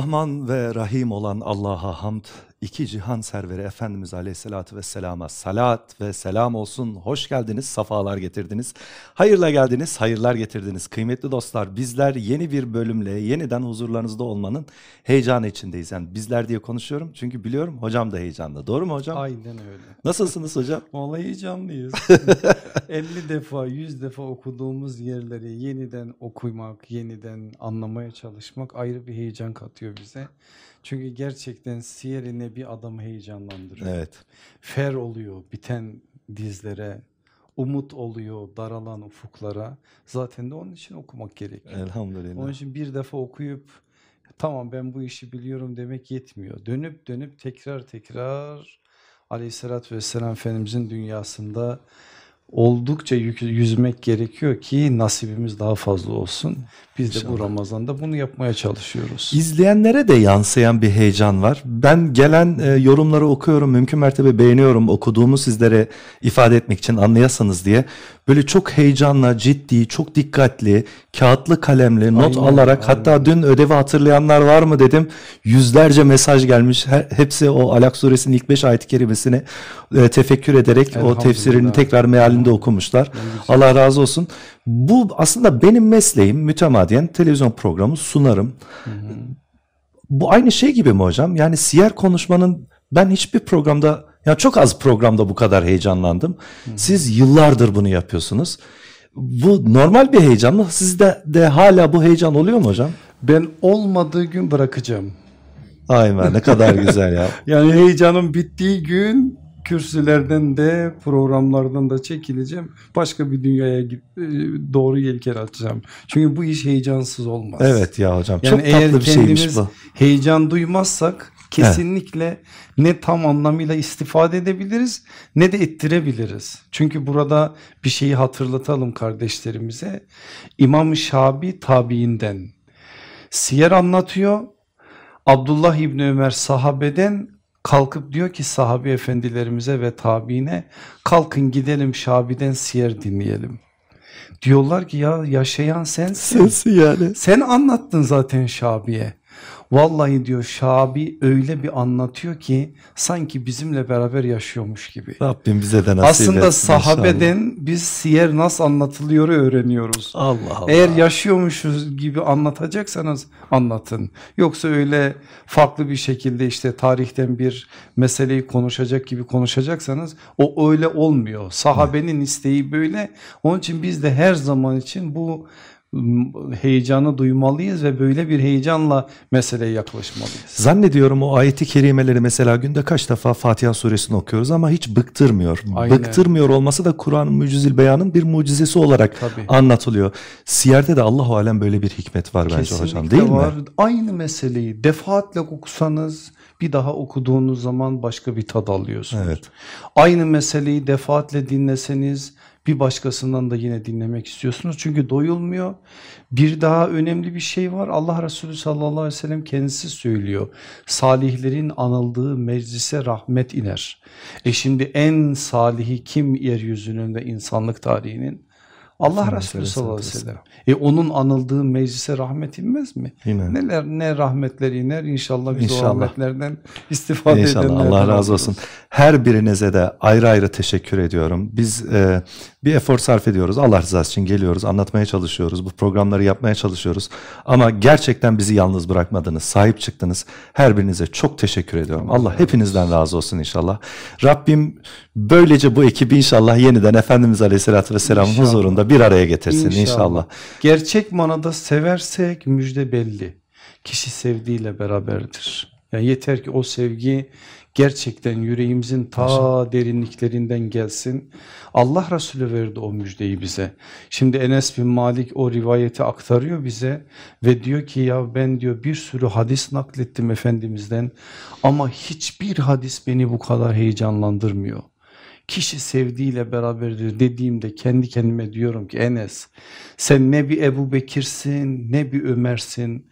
Rahman ve Rahim olan Allah'a hamd, iki cihan serveri Efendimiz Aleyhisselatü Vesselam'a salat ve selam olsun. Hoş geldiniz, safalar getirdiniz. Hayırla geldiniz, hayırlar getirdiniz. Kıymetli dostlar bizler yeni bir bölümle yeniden huzurlarınızda olmanın heyecanı içindeyiz. Yani bizler diye konuşuyorum çünkü biliyorum hocam da heyecanlı. Doğru mu hocam? Aynen öyle. Nasılsınız hocam? Vallahi heyecanlıyız. 50 defa 100 defa okuduğumuz yerleri yeniden okumak, yeniden anlamaya çalışmak ayrı bir heyecan katıyor bize. Çünkü gerçekten siyer bir adamı heyecanlandırıyor. Evet. Fer oluyor biten dizlere, umut oluyor daralan ufuklara. Zaten de onun için okumak gerekiyor. Elhamdülillah. Onun için bir defa okuyup tamam ben bu işi biliyorum demek yetmiyor. Dönüp dönüp tekrar tekrar aleyhissalatü vesselam Efendimizin dünyasında oldukça yüzmek gerekiyor ki nasibimiz daha fazla olsun. Biz de bu Ramazan'da bunu yapmaya çalışıyoruz. İzleyenlere de yansıyan bir heyecan var. Ben gelen e, yorumları okuyorum, mümkün mertebe beğeniyorum. Okuduğumu sizlere ifade etmek için anlayasınız diye. Böyle çok heyecanla, ciddi, çok dikkatli, kağıtlı kalemli not Aynen, alarak aynen. hatta dün ödevi hatırlayanlar var mı dedim. Yüzlerce mesaj gelmiş. Her, hepsi o Alak suresinin ilk beş ayet-i kerimesini e, tefekkür ederek o tefsirini tekrar mealinde okumuşlar. Allah razı olsun. Bu aslında benim mesleğim mütemadiyen televizyon programı sunarım. Bu aynı şey gibi mi hocam? Yani siyer konuşmanın ben hiçbir programda ya çok az programda bu kadar heyecanlandım. Siz yıllardır bunu yapıyorsunuz. Bu normal bir heyecan mı? Sizde de hala bu heyecan oluyor mu hocam? Ben olmadığı gün bırakacağım. Aynen ne kadar güzel ya. Yani heyecanım bittiği gün kürsülerden de programlardan da çekileceğim. Başka bir dünyaya e, doğru yelken açacağım. Çünkü bu iş heyecansız olmaz. Evet ya hocam Yani çok tatlı bir şeymiş kendimiz bu. heyecan duymazsak kesinlikle ne tam anlamıyla istifade edebiliriz ne de ettirebiliriz. Çünkü burada bir şeyi hatırlatalım kardeşlerimize. İmam Şabi tabiinden siyer anlatıyor. Abdullah İbni Ömer sahabeden kalkıp diyor ki sahabi efendilerimize ve tabiine kalkın gidelim Şabi'den siyer dinleyelim. Diyorlar ki ya yaşayan sensin. Sensin yani. Sen anlattın zaten Şabi'ye. Vallahi diyor Şabi öyle bir anlatıyor ki sanki bizimle beraber yaşıyormuş gibi. Rabbim bize de nasip Aslında etsin inşallah. sahabeden biz siyer nasıl anlatılıyor öğreniyoruz. Allah Allah. Eğer yaşıyormuşuz gibi anlatacaksanız anlatın. Yoksa öyle farklı bir şekilde işte tarihten bir meseleyi konuşacak gibi konuşacaksanız o öyle olmuyor. Sahabenin isteği böyle. Onun için biz de her zaman için bu heyecanı duymalıyız ve böyle bir heyecanla meseleye yaklaşmalıyız. Zannediyorum o ayeti kerimeleri mesela günde kaç defa Fatiha suresini okuyoruz ama hiç bıktırmıyor. Aynen. Bıktırmıyor olması da Kur'an-ı Mucizil Beyan'ın bir mucizesi olarak Tabii. anlatılıyor. Siyerde de Allahu alem böyle bir hikmet var bence hocam Kesinlikle değil var. mi? Aynı meseleyi defaatle okusanız bir daha okuduğunuz zaman başka bir tad alıyorsunuz. Evet. Aynı meseleyi defaatle dinleseniz bir başkasından da yine dinlemek istiyorsunuz. Çünkü doyulmuyor. Bir daha önemli bir şey var. Allah Resulü sallallahu aleyhi ve sellem kendisi söylüyor. Salihlerin anıldığı meclise rahmet iner. E şimdi en salihi kim yeryüzünün ve insanlık tarihinin? Allah Resulü sallallahu aleyhi ve sellem. E onun anıldığı meclise rahmet inmez mi? Yine. Neler ne rahmetler iner inşallah biz İnşallah. o rahmetlerden istifade İnşallah edenlerden Allah razı olsun. Her birinize de ayrı ayrı teşekkür ediyorum. Biz e, bir efor sarf ediyoruz. Allah rızası için geliyoruz, anlatmaya çalışıyoruz. Bu programları yapmaya çalışıyoruz. Ama gerçekten bizi yalnız bırakmadınız, sahip çıktınız. Her birinize çok teşekkür ediyorum. Allah hepinizden razı olsun inşallah. Rabbim böylece bu ekibi inşallah yeniden Efendimiz Aleyhisselatü Vesselam'ın İnşallah. huzurunda bir araya getirsin inşallah. Gerçek manada seversek müjde belli. Kişi sevdiğiyle beraberdir. Yani yeter ki o sevgi gerçekten yüreğimizin ta derinliklerinden gelsin. Allah Resulü verdi o müjdeyi bize. Şimdi Enes bin Malik o rivayeti aktarıyor bize ve diyor ki ya ben diyor bir sürü hadis naklettim Efendimiz'den ama hiçbir hadis beni bu kadar heyecanlandırmıyor. Kişi sevdiğiyle beraberdir dediğimde kendi kendime diyorum ki Enes sen ne bir Ebu Bekir'sin ne bir Ömer'sin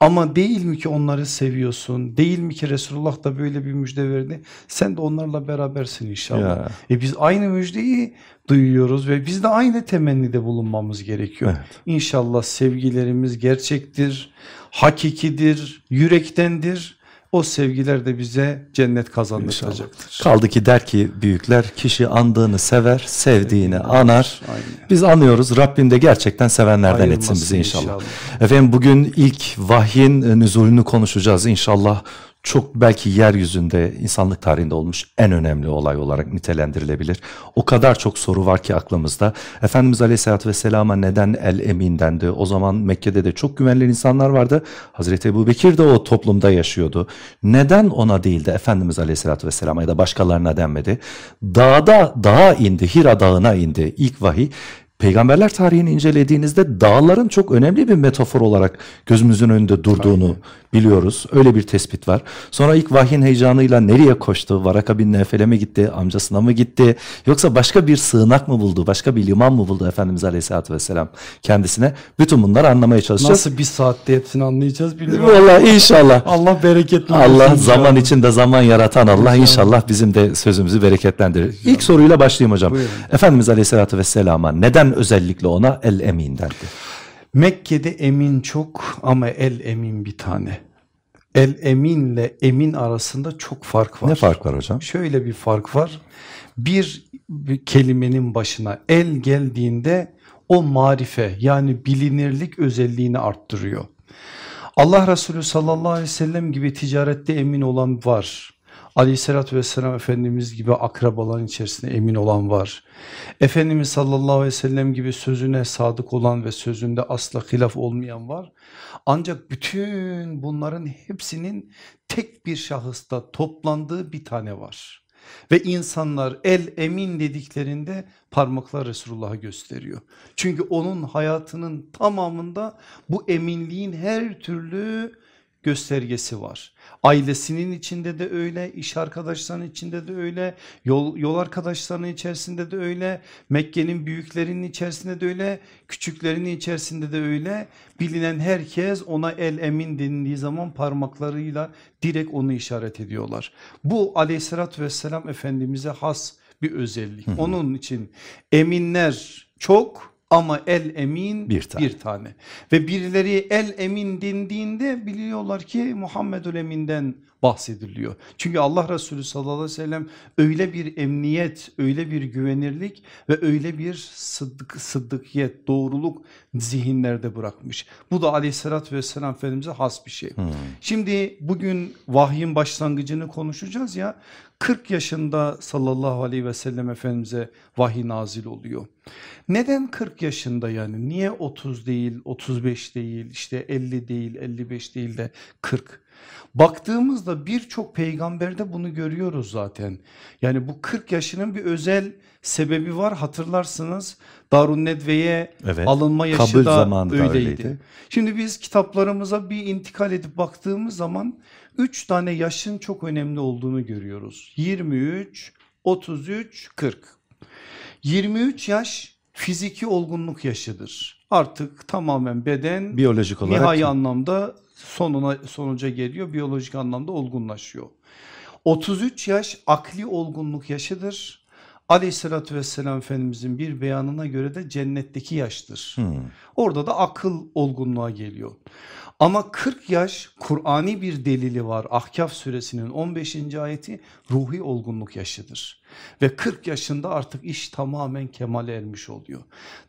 ama değil mi ki onları seviyorsun değil mi ki Resulullah da böyle bir müjde verdi sen de onlarla berabersin inşallah. Ya. E biz aynı müjdeyi duyuyoruz ve biz de aynı temennide bulunmamız gerekiyor. Evet. İnşallah sevgilerimiz gerçektir, hakikidir, yürektendir o sevgiler de bize cennet kazandıracaktır. Kaldı ki der ki büyükler kişi andığını sever, sevdiğini anar. Aynen. Biz anlıyoruz Rabbim de gerçekten sevenlerden Ayırmasın etsin bizi inşallah. inşallah. Efendim bugün ilk vahyin nüzulünü konuşacağız inşallah çok belki yeryüzünde insanlık tarihinde olmuş en önemli olay olarak nitelendirilebilir. O kadar çok soru var ki aklımızda. Efendimiz Aleyhisselatü Vesselam'a neden el emin dendi? O zaman Mekke'de de çok güvenilir insanlar vardı. Hazreti Ebu Bekir de o toplumda yaşıyordu. Neden ona değil de Efendimiz Aleyhisselatü Vesselam'a ya da başkalarına denmedi? Dağda dağa indi, Hira dağına indi ilk vahiy peygamberler tarihini incelediğinizde dağların çok önemli bir metafor olarak gözümüzün önünde durduğunu Aynen. biliyoruz. Öyle bir tespit var. Sonra ilk vahyin heyecanıyla nereye koştu? Varaka bin Nefel'e mi gitti? Amcasına mı gitti? Yoksa başka bir sığınak mı buldu? Başka bir liman mı buldu Efendimiz Aleyhisselatü Vesselam kendisine? Bütün bunları anlamaya çalışacağız. Nasıl bir saatte hepsini anlayacağız bilmiyorum. Valla inşallah. Allah bereketli Allah zaman içinde zaman yaratan Allah inşallah. inşallah bizim de sözümüzü bereketlendirir. İnşallah. İlk soruyla başlayayım hocam. Buyurun. Efendimiz Aleyhisselatü Vesselam'a neden özellikle ona el emin derdi. Mekke'de emin çok ama el emin bir tane. El eminle emin arasında çok fark var. Ne fark var hocam? Şöyle bir fark var. Bir, bir kelimenin başına el geldiğinde o marife yani bilinirlik özelliğini arttırıyor. Allah Resulü sallallahu aleyhi ve sellem gibi ticarette emin olan var. Aleyhissalatü vesselam Efendimiz gibi akrabaların içerisinde emin olan var. Efendimiz sallallahu aleyhi ve sellem gibi sözüne sadık olan ve sözünde asla hilaf olmayan var. Ancak bütün bunların hepsinin tek bir şahısta toplandığı bir tane var. Ve insanlar el emin dediklerinde parmaklar Resulullah'a gösteriyor. Çünkü onun hayatının tamamında bu eminliğin her türlü göstergesi var. Ailesinin içinde de öyle, iş arkadaşlarının içinde de öyle, yol, yol arkadaşlarının içerisinde de öyle, Mekke'nin büyüklerinin içerisinde de öyle, küçüklerinin içerisinde de öyle. Bilinen herkes ona el emin denildiği zaman parmaklarıyla direkt onu işaret ediyorlar. Bu aleyhissalatü vesselam Efendimiz'e has bir özellik. Onun için eminler çok ama el emin bir tane. bir tane. Ve birileri el emin dendiğinde biliyorlar ki Muhammedül Emin'den bahsediliyor. Çünkü Allah Resulü sallallahu aleyhi ve sellem öyle bir emniyet, öyle bir güvenirlik ve öyle bir sıddık, sıddıkiyet, doğruluk zihinlerde bırakmış. Bu da aleyhissalatü vesselam Efendimiz'e has bir şey. Hmm. Şimdi bugün vahyin başlangıcını konuşacağız ya 40 yaşında sallallahu aleyhi ve sellem Efendimiz'e vahiy nazil oluyor. Neden 40 yaşında yani niye 30 değil 35 değil işte 50 değil 55 değil de 40? Baktığımızda birçok peygamberde bunu görüyoruz zaten. Yani bu 40 yaşının bir özel sebebi var hatırlarsınız. Darun Nedve'ye evet, alınma yaşı kabul da öyleydi. öyleydi. Şimdi biz kitaplarımıza bir intikal edip baktığımız zaman 3 tane yaşın çok önemli olduğunu görüyoruz. 23, 33, 40. 23 yaş fiziki olgunluk yaşıdır. Artık tamamen beden biyolojik olarak nihai anlamda sonuna sonuca geliyor. Biyolojik anlamda olgunlaşıyor. 33 yaş akli olgunluk yaşıdır. Aleyhissalatü vesselam Efendimizin bir beyanına göre de cennetteki yaştır. Hmm. Orada da akıl olgunluğa geliyor. Ama 40 yaş Kur'ani bir delili var. Ahkaf suresinin 15. ayeti ruhi olgunluk yaşıdır. Ve 40 yaşında artık iş tamamen kemale ermiş oluyor.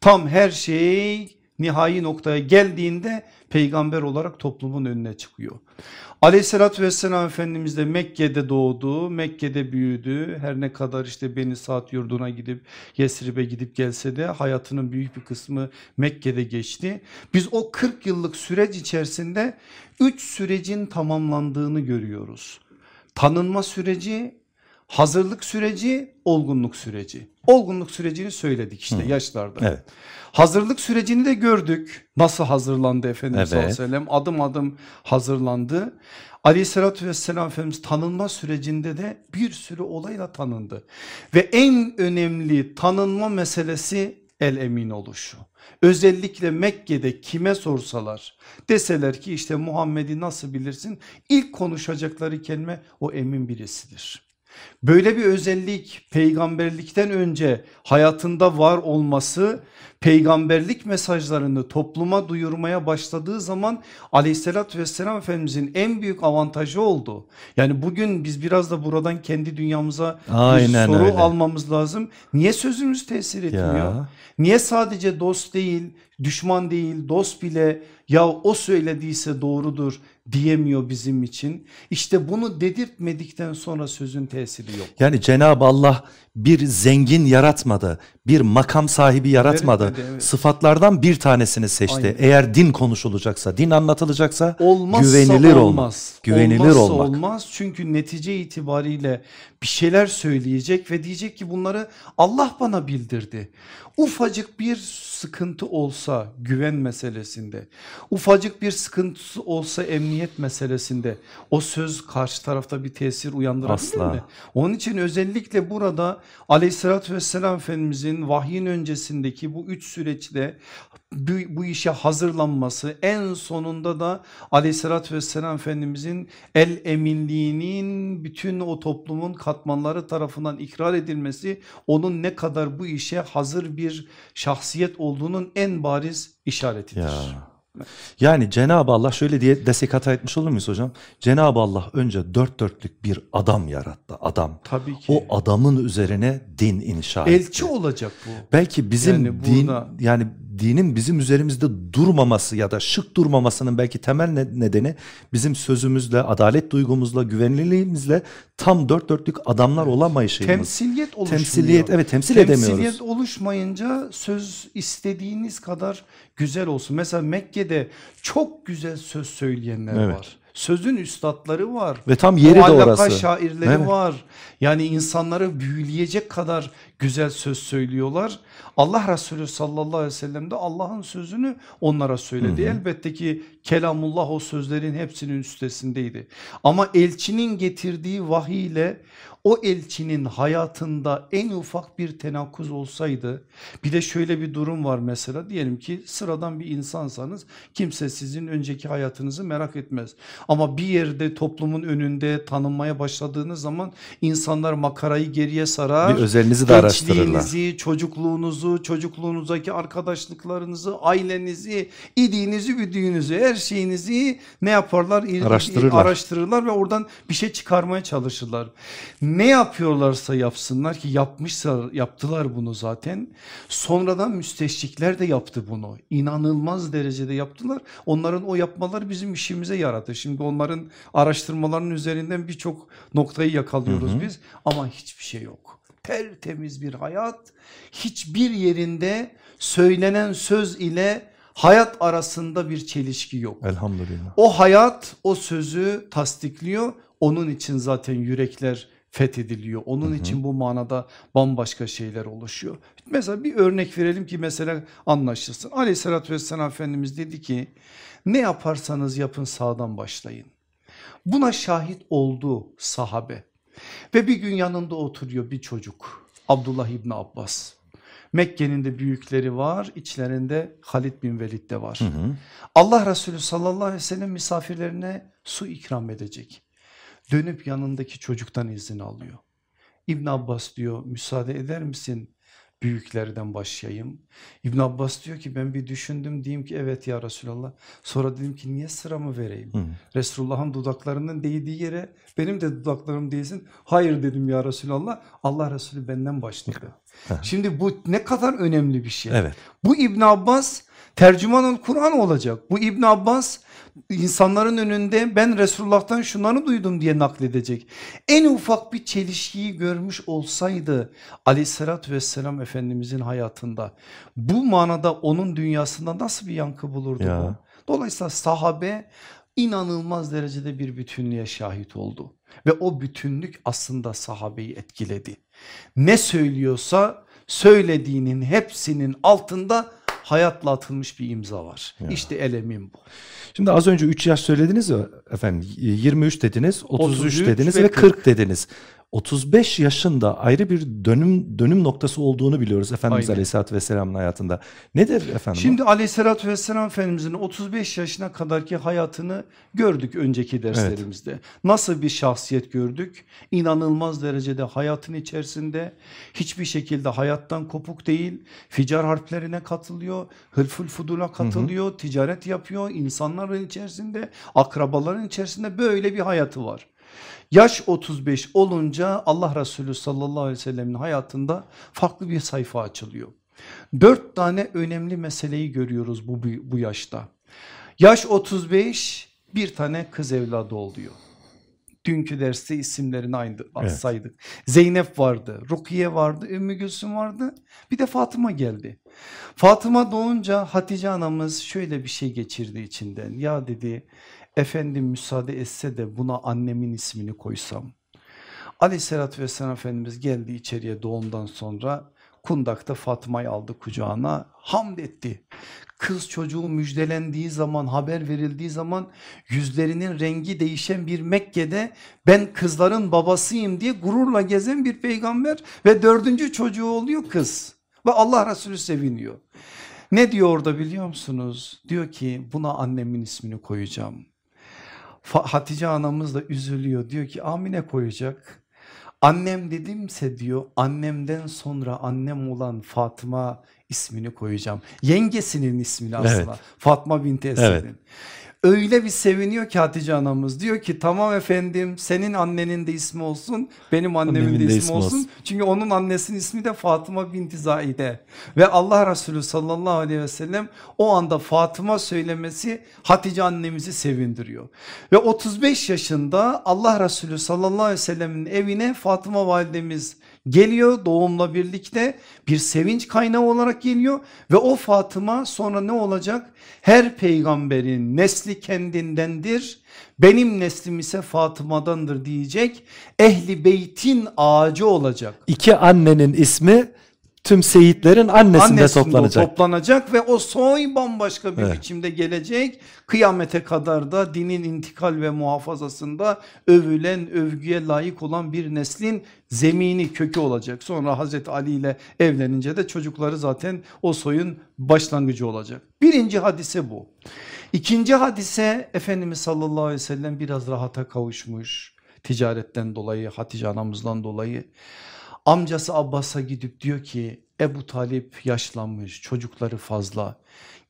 Tam her şey nihai noktaya geldiğinde peygamber olarak toplumun önüne çıkıyor. Aleyhissalatü vesselam Efendimiz de Mekke'de doğdu, Mekke'de büyüdü. Her ne kadar işte Beni Saat yurduna gidip Yesrib'e gidip gelse de hayatının büyük bir kısmı Mekke'de geçti. Biz o 40 yıllık süreç içerisinde 3 sürecin tamamlandığını görüyoruz. Tanınma süreci, Hazırlık süreci, olgunluk süreci. Olgunluk sürecini söyledik işte Hı. yaşlarda. Evet. Hazırlık sürecini de gördük. Nasıl hazırlandı Efendimiz Evet. sallallahu aleyhi ve sellem adım adım hazırlandı. Aleyhissalatü vesselam Efendimiz tanınma sürecinde de bir sürü olayla tanındı. Ve en önemli tanınma meselesi el emin oluşu. Özellikle Mekke'de kime sorsalar deseler ki işte Muhammed'i nasıl bilirsin? İlk konuşacakları kelime o emin birisidir. Böyle bir özellik peygamberlikten önce hayatında var olması peygamberlik mesajlarını topluma duyurmaya başladığı zaman aleyhissalatü vesselam Efendimizin en büyük avantajı oldu. Yani bugün biz biraz da buradan kendi dünyamıza Aynen bir soru öyle. almamız lazım. Niye sözümüz tesir etmiyor? Ya. Niye sadece dost değil, düşman değil, dost bile ya o söylediyse doğrudur diyemiyor bizim için? İşte bunu dedirtmedikten sonra sözün tesiri yok. Yani Cenab-ı Allah bir zengin yaratmadı, bir makam sahibi yaratmadı. Yaratmadı, evet. Sıfatlardan bir tanesini seçti. Aynen. Eğer din konuşulacaksa, din anlatılacaksa Olmazsa güvenilir olmak. olmaz. Güvenilir Olmazsa olmak. olmaz çünkü netice itibariyle bir şeyler söyleyecek ve diyecek ki bunları Allah bana bildirdi. Ufacık bir sıkıntı olsa güven meselesinde, ufacık bir sıkıntısı olsa emniyet meselesinde o söz karşı tarafta bir tesir uyandırabilir Asla. mi? Onun için özellikle burada aleyhissalatü vesselam Efendimizin vahyin öncesindeki bu üç süreçte bu, bu işe hazırlanması en sonunda da aleyhissalatü vesselam Efendimizin el eminliğinin bütün o toplumun katmanları tarafından ikrar edilmesi onun ne kadar bu işe hazır bir şahsiyet olduğunun en bariz işaretidir. Ya. Yani Cenab-ı Allah şöyle diye desek hata etmiş olur muyuz hocam? Cenab-ı Allah önce dört dörtlük bir adam yarattı. Adam. Tabii ki. O adamın üzerine din inşa etti. Elçi olacak bu. Belki bizim Yani din burada- yani dinin bizim üzerimizde durmaması ya da şık durmamasının belki temel ne- nedeni bizim sözümüzle, adalet duygumuzla, güvenilirliğimizle tam dört dörtlük adamlar olamayışımız. Temsiliyet oluşmuyor. Temsiliyet evet temsil edemiyoruz. Temsiliyet oluşmayınca söz istediğiniz kadar güzel olsun. Mesela Mekke'de çok güzel söz söyleyenler Evet. var. Sözün üstadları var. Ve tam yeri de Muallaka orası. şairleri Evet. var. Yani insanları büyüleyecek kadar güzel söz söylüyorlar. Allah Resulü sallallahu aleyhi ve sellem de Allah'ın sözünü onlara söyledi. Elbette ki kelamullah o sözlerin hepsinin üstesindeydi. Ama elçinin getirdiği vahiy ile o elçinin hayatında en ufak bir tenakuz olsaydı bir de şöyle bir durum var mesela diyelim ki sıradan bir insansanız kimse sizin önceki hayatınızı merak etmez. Ama bir yerde toplumun önünde tanınmaya başladığınız zaman insanlar makarayı geriye sarar. Bir özelinizi de araştırırlar. Gençliğinizi, çocukluğunuzu, çocukluğunuzdaki arkadaşlıklarınızı, ailenizi, idiğinizi, üdüğünüzü, her şeyinizi ne yaparlar? Araştırırlar. Araştırırlar ve oradan bir şey çıkarmaya çalışırlar. Ne yapıyorlarsa yapsınlar ki yapmışsa yaptılar bunu zaten. Sonradan müsteşrikler de yaptı bunu. İnanılmaz derecede yaptılar. Onların o yapmaları bizim işimize yaradı. Şimdi onların araştırmalarının üzerinden birçok noktayı yakalıyoruz biz ama hiçbir şey yok. Tertemiz bir hayat. Hiçbir yerinde söylenen söz ile hayat arasında bir çelişki yok. Elhamdülillah. O hayat o sözü tasdikliyor. Onun için zaten yürekler fethediliyor. Onun için bu manada bambaşka şeyler oluşuyor. Mesela bir örnek verelim ki mesela anlaşılsın. Aleyhissalatü vesselam Efendimiz dedi ki ne yaparsanız yapın sağdan başlayın. Buna şahit oldu sahabe. Ve bir gün yanında oturuyor bir çocuk. Abdullah İbni Abbas. Mekke'nin de büyükleri var. içlerinde Halid bin Velid de var. Allah Resulü sallallahu aleyhi ve sellem misafirlerine su ikram edecek. Dönüp yanındaki çocuktan izin alıyor. İbn Abbas diyor müsaade eder misin büyüklerden başlayayım. İbn Abbas diyor ki ben bir düşündüm diyeyim ki evet ya Resulallah. Sonra dedim ki niye sıramı vereyim? Resulullah'ın dudaklarının değdiği yere benim de dudaklarım değsin. Hayır dedim ya Resulallah. Allah Resulü benden başladı. Şimdi bu ne kadar önemli bir şey. Evet. Bu İbn Abbas tercümanın Kur'an olacak. Bu İbn Abbas insanların önünde ben Resulullah'tan şunları duydum diye nakledecek. En ufak bir çelişkiyi görmüş olsaydı aleyhissalatü vesselam Efendimizin hayatında bu manada onun dünyasında nasıl bir yankı bulurdu Ya. bu? Dolayısıyla sahabe inanılmaz derecede bir bütünlüğe şahit oldu. Ve o bütünlük aslında sahabeyi etkiledi. Ne söylüyorsa söylediğinin hepsinin altında hayatla atılmış bir imza var. Ya. İşte elemin bu. Şimdi az önce 3 yaş söylediniz ya efendim 23 dediniz 33, 33 dediniz ve 40. 40 dediniz. 35 yaşında ayrı bir dönüm dönüm noktası olduğunu biliyoruz Efendimiz Aynen. Aleyhisselatü Vesselam'ın hayatında. Nedir efendim? Şimdi o? Aleyhisselatü Vesselam Efendimizin 35 yaşına kadarki hayatını gördük önceki derslerimizde. Evet. Nasıl bir şahsiyet gördük? İnanılmaz derecede hayatın içerisinde hiçbir şekilde hayattan kopuk değil. Ficar harplerine katılıyor, hılful fudula katılıyor, hı hı. ticaret yapıyor. insanların içerisinde, akrabaların içerisinde böyle bir hayatı var. Yaş 35 olunca Allah Resulü sallallahu aleyhi ve sellemin hayatında farklı bir sayfa açılıyor. Dört tane önemli meseleyi görüyoruz bu, bu yaşta. Yaş 35 bir tane kız evladı oluyor. Dünkü derste isimlerini aynı evet. saydık. Zeynep vardı, Rukiye vardı, Ümmü Gülsüm vardı. Bir de Fatıma geldi. Fatıma doğunca Hatice anamız şöyle bir şey geçirdi içinden. Ya dedi efendim müsaade etse de buna annemin ismini koysam. Aleyhissalatü vesselam Efendimiz geldi içeriye doğumdan sonra kundakta Fatma'yı aldı kucağına hamd etti. Kız çocuğu müjdelendiği zaman haber verildiği zaman yüzlerinin rengi değişen bir Mekke'de ben kızların babasıyım diye gururla gezen bir peygamber ve dördüncü çocuğu oluyor kız ve Allah Resulü seviniyor. Ne diyor orada biliyor musunuz? Diyor ki buna annemin ismini koyacağım. Hatice anamız da üzülüyor diyor ki Amine koyacak. Annem dedimse diyor annemden sonra annem olan Fatma ismini koyacağım. Yengesinin ismini aslında evet. Fatma binti Esed'in. Evet öyle bir seviniyor ki Hatice anamız diyor ki tamam efendim senin annenin de ismi olsun benim annemin, annemin de, de ismi olsun. olsun. Çünkü onun annesinin ismi de Fatıma binti Zaide ve Allah Resulü sallallahu aleyhi ve sellem o anda Fatıma söylemesi Hatice annemizi sevindiriyor. Ve 35 yaşında Allah Resulü sallallahu aleyhi ve sellemin evine Fatıma validemiz geliyor doğumla birlikte bir sevinç kaynağı olarak geliyor ve o Fatıma sonra ne olacak? Her peygamberin nesli kendindendir benim neslim ise Fatıma'dandır diyecek ehli beytin ağacı olacak. İki annenin ismi tüm seyitlerin annesinde, annesinde toplanacak. toplanacak ve o soy bambaşka bir evet. biçimde gelecek. Kıyamete kadar da dinin intikal ve muhafazasında övülen övgüye layık olan bir neslin zemini kökü olacak. Sonra Hazreti Ali ile evlenince de çocukları zaten o soyun başlangıcı olacak. Birinci hadise bu. İkinci hadise Efendimiz sallallahu aleyhi ve sellem biraz rahata kavuşmuş ticaretten dolayı Hatice anamızdan dolayı Amcası Abbas'a gidip diyor ki Ebu Talip yaşlanmış çocukları fazla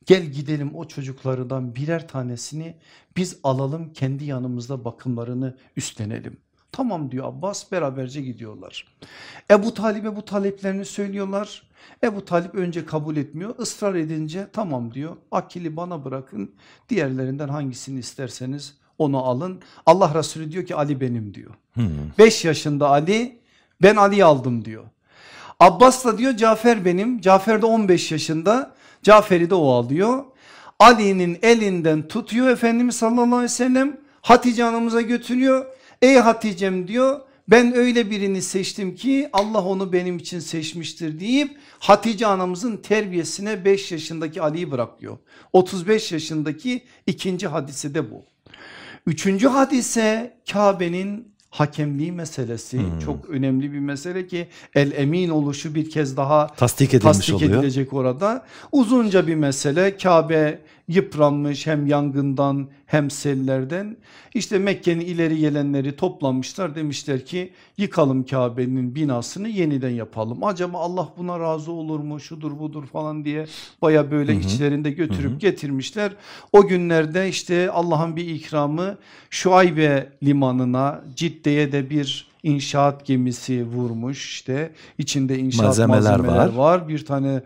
gel gidelim o çocuklardan birer tanesini biz alalım kendi yanımızda bakımlarını üstlenelim. Tamam diyor Abbas beraberce gidiyorlar. Ebu Talip'e bu taleplerini söylüyorlar. Ebu Talip önce kabul etmiyor ısrar edince tamam diyor akili bana bırakın diğerlerinden hangisini isterseniz onu alın. Allah Resulü diyor ki Ali benim diyor. 5 hmm. yaşında Ali ben Ali'yi aldım diyor. Abbas da diyor Cafer benim. Cafer de 15 yaşında. Cafer'i de o alıyor. Ali'nin elinden tutuyor Efendimiz sallallahu aleyhi ve sellem. Hatice anamıza götürüyor. Ey Hatice'm diyor ben öyle birini seçtim ki Allah onu benim için seçmiştir deyip Hatice anamızın terbiyesine 5 yaşındaki Ali'yi bırakıyor. 35 yaşındaki ikinci hadise de bu. Üçüncü hadise Kabe'nin hakemliği meselesi hmm. çok önemli bir mesele ki el emin oluşu bir kez daha tasdik, edilmiş tasdik oluyor. edilecek orada. Uzunca bir mesele Kabe yıpranmış hem yangından hem sellerden. İşte Mekke'nin ileri gelenleri toplanmışlar demişler ki yıkalım Kabe'nin binasını yeniden yapalım. Acaba Allah buna razı olur mu şudur budur falan diye baya böyle hı hı. içlerinde götürüp hı hı. getirmişler. O günlerde işte Allah'ın bir ikramı Şuaybe limanına Cidde'ye de bir inşaat gemisi vurmuş işte içinde inşaat malzemeler, malzemeler var. var bir tane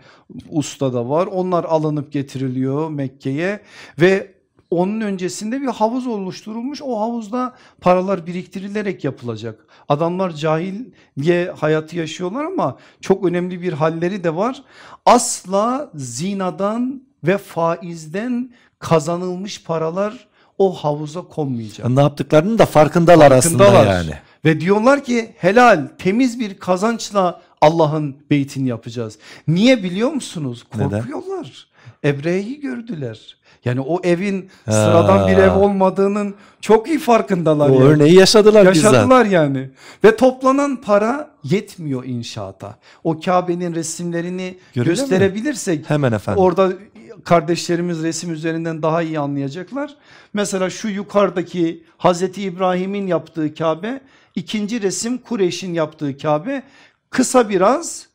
usta da var onlar alınıp getiriliyor Mekke'ye ve onun öncesinde bir havuz oluşturulmuş o havuzda paralar biriktirilerek yapılacak. Adamlar cahilye hayatı yaşıyorlar ama çok önemli bir halleri de var. Asla zinadan ve faizden kazanılmış paralar o havuza konmayacak. Ne yaptıklarının da farkındalar, Farkındalar. aslında yani. Ve diyorlar ki helal temiz bir kazançla Allah'ın beytini yapacağız. Niye biliyor musunuz? Neden? Korkuyorlar. Ebre'yi gördüler. Yani o evin sıradan bir ev olmadığının çok iyi farkındalar. O yani. örneği yaşadılar. Yaşadılar yani. Ve toplanan para yetmiyor inşaata. O Kabe'nin resimlerini mi? gösterebilirsek Hemen efendim. orada kardeşlerimiz resim üzerinden daha iyi anlayacaklar. Mesela şu yukarıdaki Hazreti İbrahim'in yaptığı Kabe, ikinci resim Kureyş'in yaptığı Kabe. Kısa biraz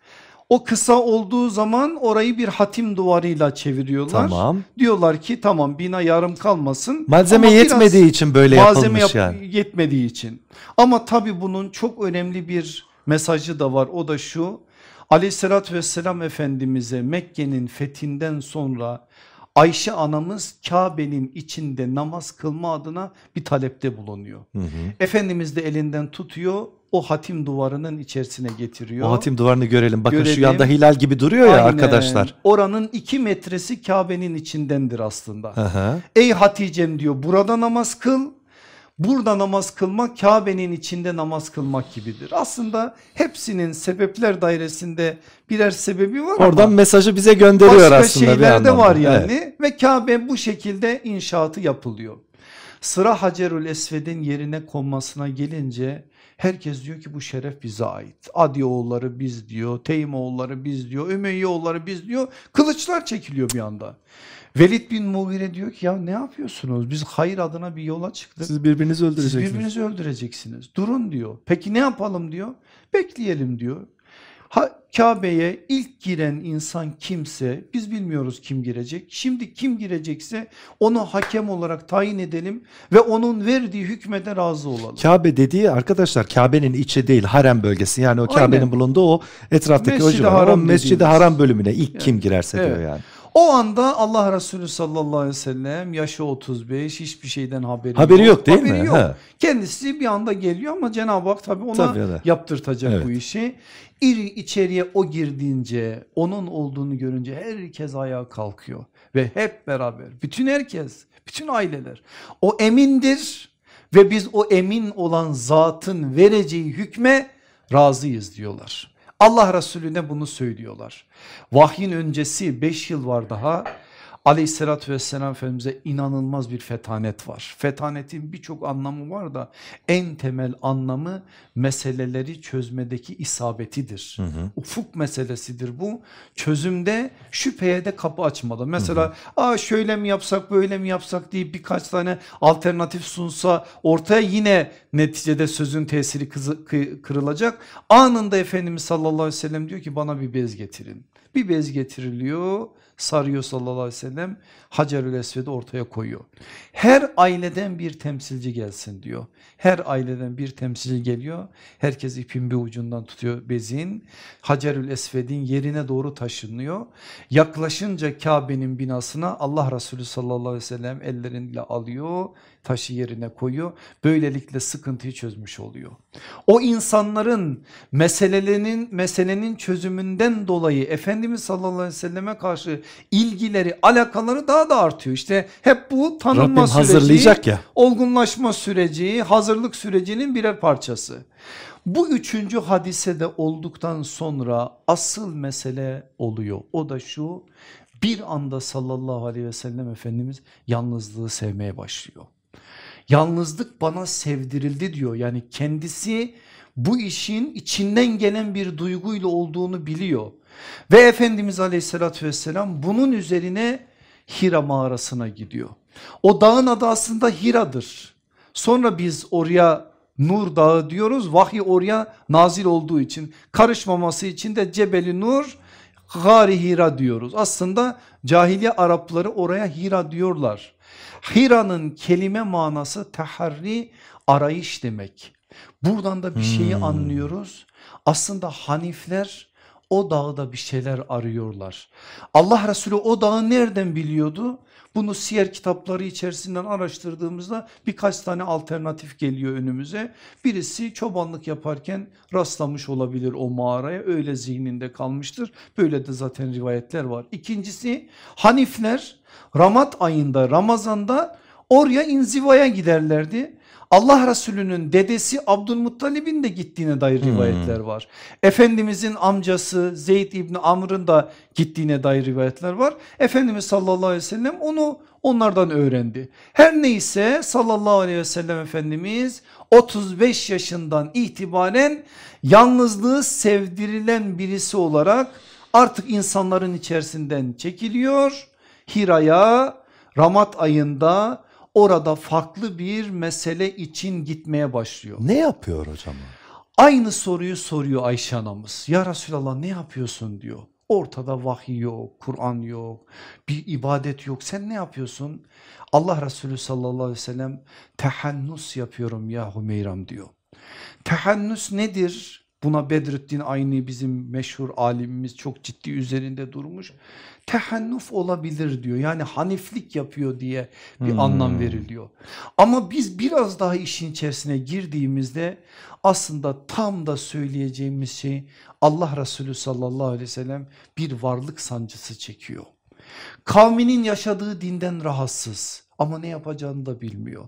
o kısa olduğu zaman orayı bir hatim duvarıyla çeviriyorlar. Tamam. Diyorlar ki tamam bina yarım kalmasın. Malzeme Ama yetmediği için böyle malzeme yapılmış yap- yani. yetmediği için. Ama tabii bunun çok önemli bir mesajı da var. O da şu. Aleyhissalatü vesselam Efendimiz'e Mekke'nin fethinden sonra Ayşe anamız Kabe'nin içinde namaz kılma adına bir talepte bulunuyor. Hı hı. Efendimiz de elinden tutuyor o hatim duvarının içerisine getiriyor. O hatim duvarını görelim. Bakın şu Görelim. yanda hilal gibi duruyor ya Aynen. arkadaşlar. Oranın iki metresi Kabe'nin içindendir aslında. Hı. Ey Hatice'm diyor burada namaz kıl. Burada namaz kılmak Kabe'nin içinde namaz kılmak gibidir. Aslında hepsinin sebepler dairesinde birer sebebi var Oradan ama mesajı bize gönderiyor başka aslında bir şeyler de var yani Evet. ve Kabe bu şekilde inşaatı yapılıyor. Sıra Hacerül Esved'in yerine konmasına gelince herkes diyor ki bu şeref bize ait. Adi oğulları biz diyor, Teym oğulları biz diyor, Ümeyye oğulları biz diyor. Kılıçlar çekiliyor bir anda. Velid bin Mughire diyor ki ya ne yapıyorsunuz? Biz hayır adına bir yola çıktık. Siz birbirinizi Siz öldüreceksiniz. birbirinizi öldüreceksiniz. Durun diyor. Peki ne yapalım diyor. Bekleyelim diyor. Kabe'ye ilk giren insan kimse biz bilmiyoruz kim girecek. Şimdi kim girecekse onu hakem olarak tayin edelim ve onun verdiği hükmede razı olalım. Kabe dediği arkadaşlar Kabe'nin içi değil harem bölgesi yani o. Kabe'nin bulunduğu o etraftaki o Mescid-i civar. O Haram Mescid-i. Haram bölümüne ilk kim girerse Evet. diyor yani. O anda Allah Resulü sallallahu aleyhi ve sellem yaşı 35 hiçbir şeyden haberi, Haberi yok değil Haberi mi? yok. Kendisi bir anda geliyor ama Cenab-ı Hak tabii ona Tabii öyle. yaptırtacak Evet. bu işi. İri içeriye o girdiğince onun olduğunu görünce herkes ayağa kalkıyor ve hep beraber bütün herkes bütün aileler o emindir ve biz o emin olan zatın vereceği hükme razıyız diyorlar. Allah Resulüne bunu söylüyorlar. Vahyin öncesi 5 yıl var daha aleyhissalatü vesselam Efendimiz'e inanılmaz bir fetanet var. Fetanetin birçok anlamı var da en temel anlamı meseleleri çözmedeki isabetidir. Ufuk meselesidir bu. Çözümde şüpheye de kapı açmalı. Mesela Aa şöyle mi yapsak böyle mi yapsak diye birkaç tane alternatif sunsa ortaya yine neticede sözün tesiri kırılacak. Anında Efendimiz sallallahu aleyhi ve sellem diyor ki bana bir bez getirin. Bir bez getiriliyor sarıyor sallallahu aleyhi ve sellem Hacerül Esved'i ortaya koyuyor. Her aileden bir temsilci gelsin diyor. Her aileden bir temsilci geliyor. Herkes ipin bir ucundan tutuyor bezin. Hacerül Esved'in yerine doğru taşınıyor. Yaklaşınca Kabe'nin binasına Allah Resulü sallallahu aleyhi ve sellem elleriyle alıyor. Taşı yerine koyuyor. Böylelikle sıkıntıyı çözmüş oluyor. O insanların meselelerinin meselenin çözümünden dolayı Efendimiz sallallahu aleyhi ve selleme karşı ilgileri alakaları daha da artıyor. İşte hep bu tanınma Rabbim süreci, hazırlayacak ya. olgunlaşma süreci, hazırlık sürecinin birer parçası. Bu üçüncü hadisede olduktan sonra asıl mesele oluyor. O da şu bir anda sallallahu aleyhi ve sellem Efendimiz yalnızlığı sevmeye başlıyor. Yalnızlık bana sevdirildi diyor. Yani kendisi bu işin içinden gelen bir duyguyla olduğunu biliyor. Ve Efendimiz aleyhissalatü vesselam bunun üzerine Hira mağarasına gidiyor. O dağın adı aslında Hira'dır. Sonra biz oraya Nur Dağı diyoruz. Vahiy oraya nazil olduğu için karışmaması için de Cebeli Nur Gari Hira diyoruz. Aslında cahiliye Arapları oraya Hira diyorlar. Hira'nın kelime manası taharri arayış demek. Buradan da bir şeyi anlıyoruz. Aslında Hanifler o dağda bir şeyler arıyorlar. Allah Resulü o dağı nereden biliyordu? Bunu siyer kitapları içerisinden araştırdığımızda birkaç tane alternatif geliyor önümüze. Birisi çobanlık yaparken rastlamış olabilir o mağaraya öyle zihninde kalmıştır. Böyle de zaten rivayetler var. İkincisi Hanifler Ramat ayında Ramazanda oraya inzivaya giderlerdi. Allah Resulü'nün dedesi Abdülmuttalib'in de gittiğine dair Hmm. rivayetler var. Efendimizin amcası Zeyd İbni Amr'ın da gittiğine dair rivayetler var. Efendimiz sallallahu aleyhi ve sellem onu onlardan öğrendi. Her neyse sallallahu aleyhi ve sellem Efendimiz 35 yaşından itibaren yalnızlığı sevdirilen birisi olarak artık insanların içerisinden çekiliyor. Hira'ya Ramat ayında orada farklı bir mesele için gitmeye başlıyor. Ne yapıyor hocam? Aynı soruyu soruyor Ayşe anamız. Ya Resulallah ne yapıyorsun diyor. Ortada vahiy yok, Kur'an yok, bir ibadet yok. Sen ne yapıyorsun? Allah Resulü sallallahu aleyhi ve sellem tehannus yapıyorum ya Hümeyram diyor. Tehannus nedir? Buna Bedrettin Ayni bizim meşhur alimimiz çok ciddi üzerinde durmuş. Tehannuf olabilir diyor. Yani haniflik yapıyor diye bir Hmm. anlam veriliyor. Ama biz biraz daha işin içerisine girdiğimizde aslında tam da söyleyeceğimiz şey Allah Resulü sallallahu aleyhi ve sellem bir varlık sancısı çekiyor. Kavminin yaşadığı dinden rahatsız ama ne yapacağını da bilmiyor.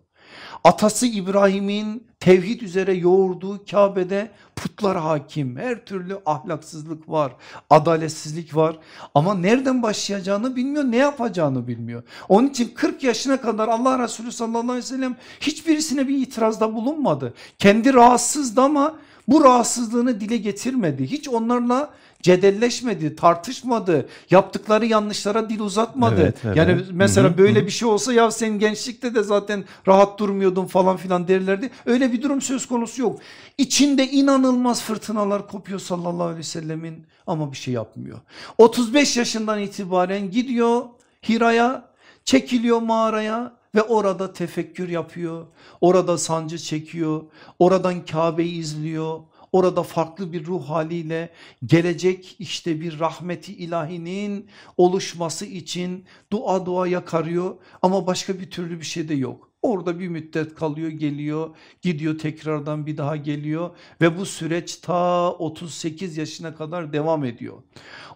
Atası İbrahim'in tevhid üzere yoğurduğu Kabe'de putlar hakim. Her türlü ahlaksızlık var, adaletsizlik var. Ama nereden başlayacağını bilmiyor, ne yapacağını bilmiyor. Onun için 40 yaşına kadar Allah Resulü sallallahu aleyhi ve sellem hiçbirisine bir itirazda bulunmadı. Kendi rahatsızdı ama bu rahatsızlığını dile getirmedi. Hiç onlarla cedelleşmedi, tartışmadı. Yaptıkları yanlışlara dil uzatmadı. Evet, evet. Yani mesela Hı hı, böyle hı. bir şey olsa ya sen gençlikte de zaten rahat durmuyordun falan filan derlerdi. Öyle bir durum söz konusu yok. İçinde inanılmaz fırtınalar kopuyor sallallahu aleyhi ve sellemin ama bir şey yapmıyor. 35 yaşından itibaren gidiyor Hira'ya çekiliyor mağaraya ve orada tefekkür yapıyor. Orada sancı çekiyor. Oradan Kabe'yi izliyor. Orada farklı bir ruh haliyle gelecek işte bir rahmeti ilahinin oluşması için dua dua yakarıyor ama başka bir türlü bir şey de yok. Orada bir müddet kalıyor geliyor gidiyor tekrardan bir daha geliyor ve bu süreç ta 38 yaşına kadar devam ediyor.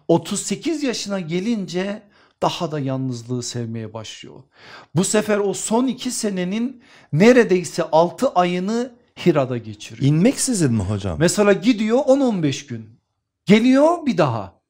38 yaşına gelince daha da yalnızlığı sevmeye başlıyor. Bu sefer o son iki senenin neredeyse 6 ayını Hira'da geçiriyor. İnmeksizin mi hocam? Mesela gidiyor 10-15 gün. Geliyor bir daha.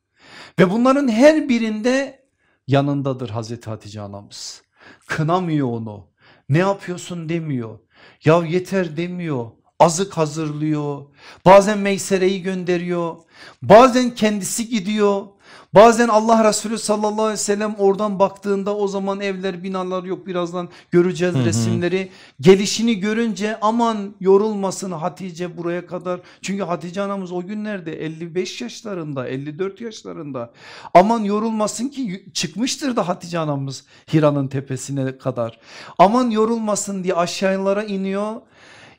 Ve bunların her birinde yanındadır Hazreti Hatice anamız. Kınamıyor onu. Ne yapıyorsun demiyor. Ya yeter demiyor. Azık hazırlıyor. Bazen Meysere'yi gönderiyor. Bazen kendisi gidiyor. Bazen Allah Resulü sallallahu aleyhi ve sellem oradan baktığında o zaman evler binalar yok birazdan göreceğiz Hı hı. resimleri. Gelişini görünce aman yorulmasın Hatice buraya kadar. Çünkü Hatice anamız o günlerde 55 yaşlarında 54 yaşlarında. Aman yorulmasın ki çıkmıştır da Hatice anamız Hira'nın tepesine kadar. Aman yorulmasın diye aşağılara iniyor.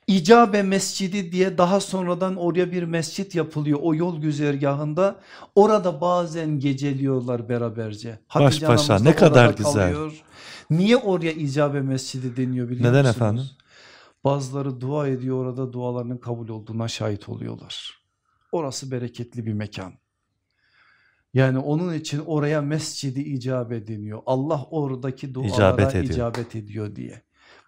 İcabe Mescidi diye daha sonradan oraya bir mescit yapılıyor o yol güzergahında. Orada bazen geceliyorlar beraberce. Baş başa, ne kadar güzel. kalıyor. Niye oraya İcabe Mescidi deniyor biliyor Neden musunuz? efendim? Bazıları dua ediyor orada dualarının kabul olduğuna şahit oluyorlar. Orası bereketli bir mekan. Yani onun için oraya mescidi icabe deniyor. Allah oradaki dualara İcabet ediyor. icabet ediyor diye.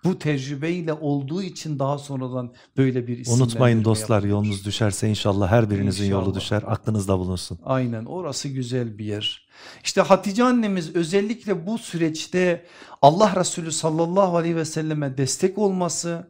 Bu tecrübeyle olduğu için daha sonradan böyle bir Unutmayın isimlendirme dostlar yapılıyor. yolunuz düşerse inşallah her birinizin yolu İnşallah. düşer. Aklınızda bulunsun. Aynen orası güzel bir yer. İşte Hatice annemiz özellikle bu süreçte Allah Resulü sallallahu aleyhi ve selleme destek olması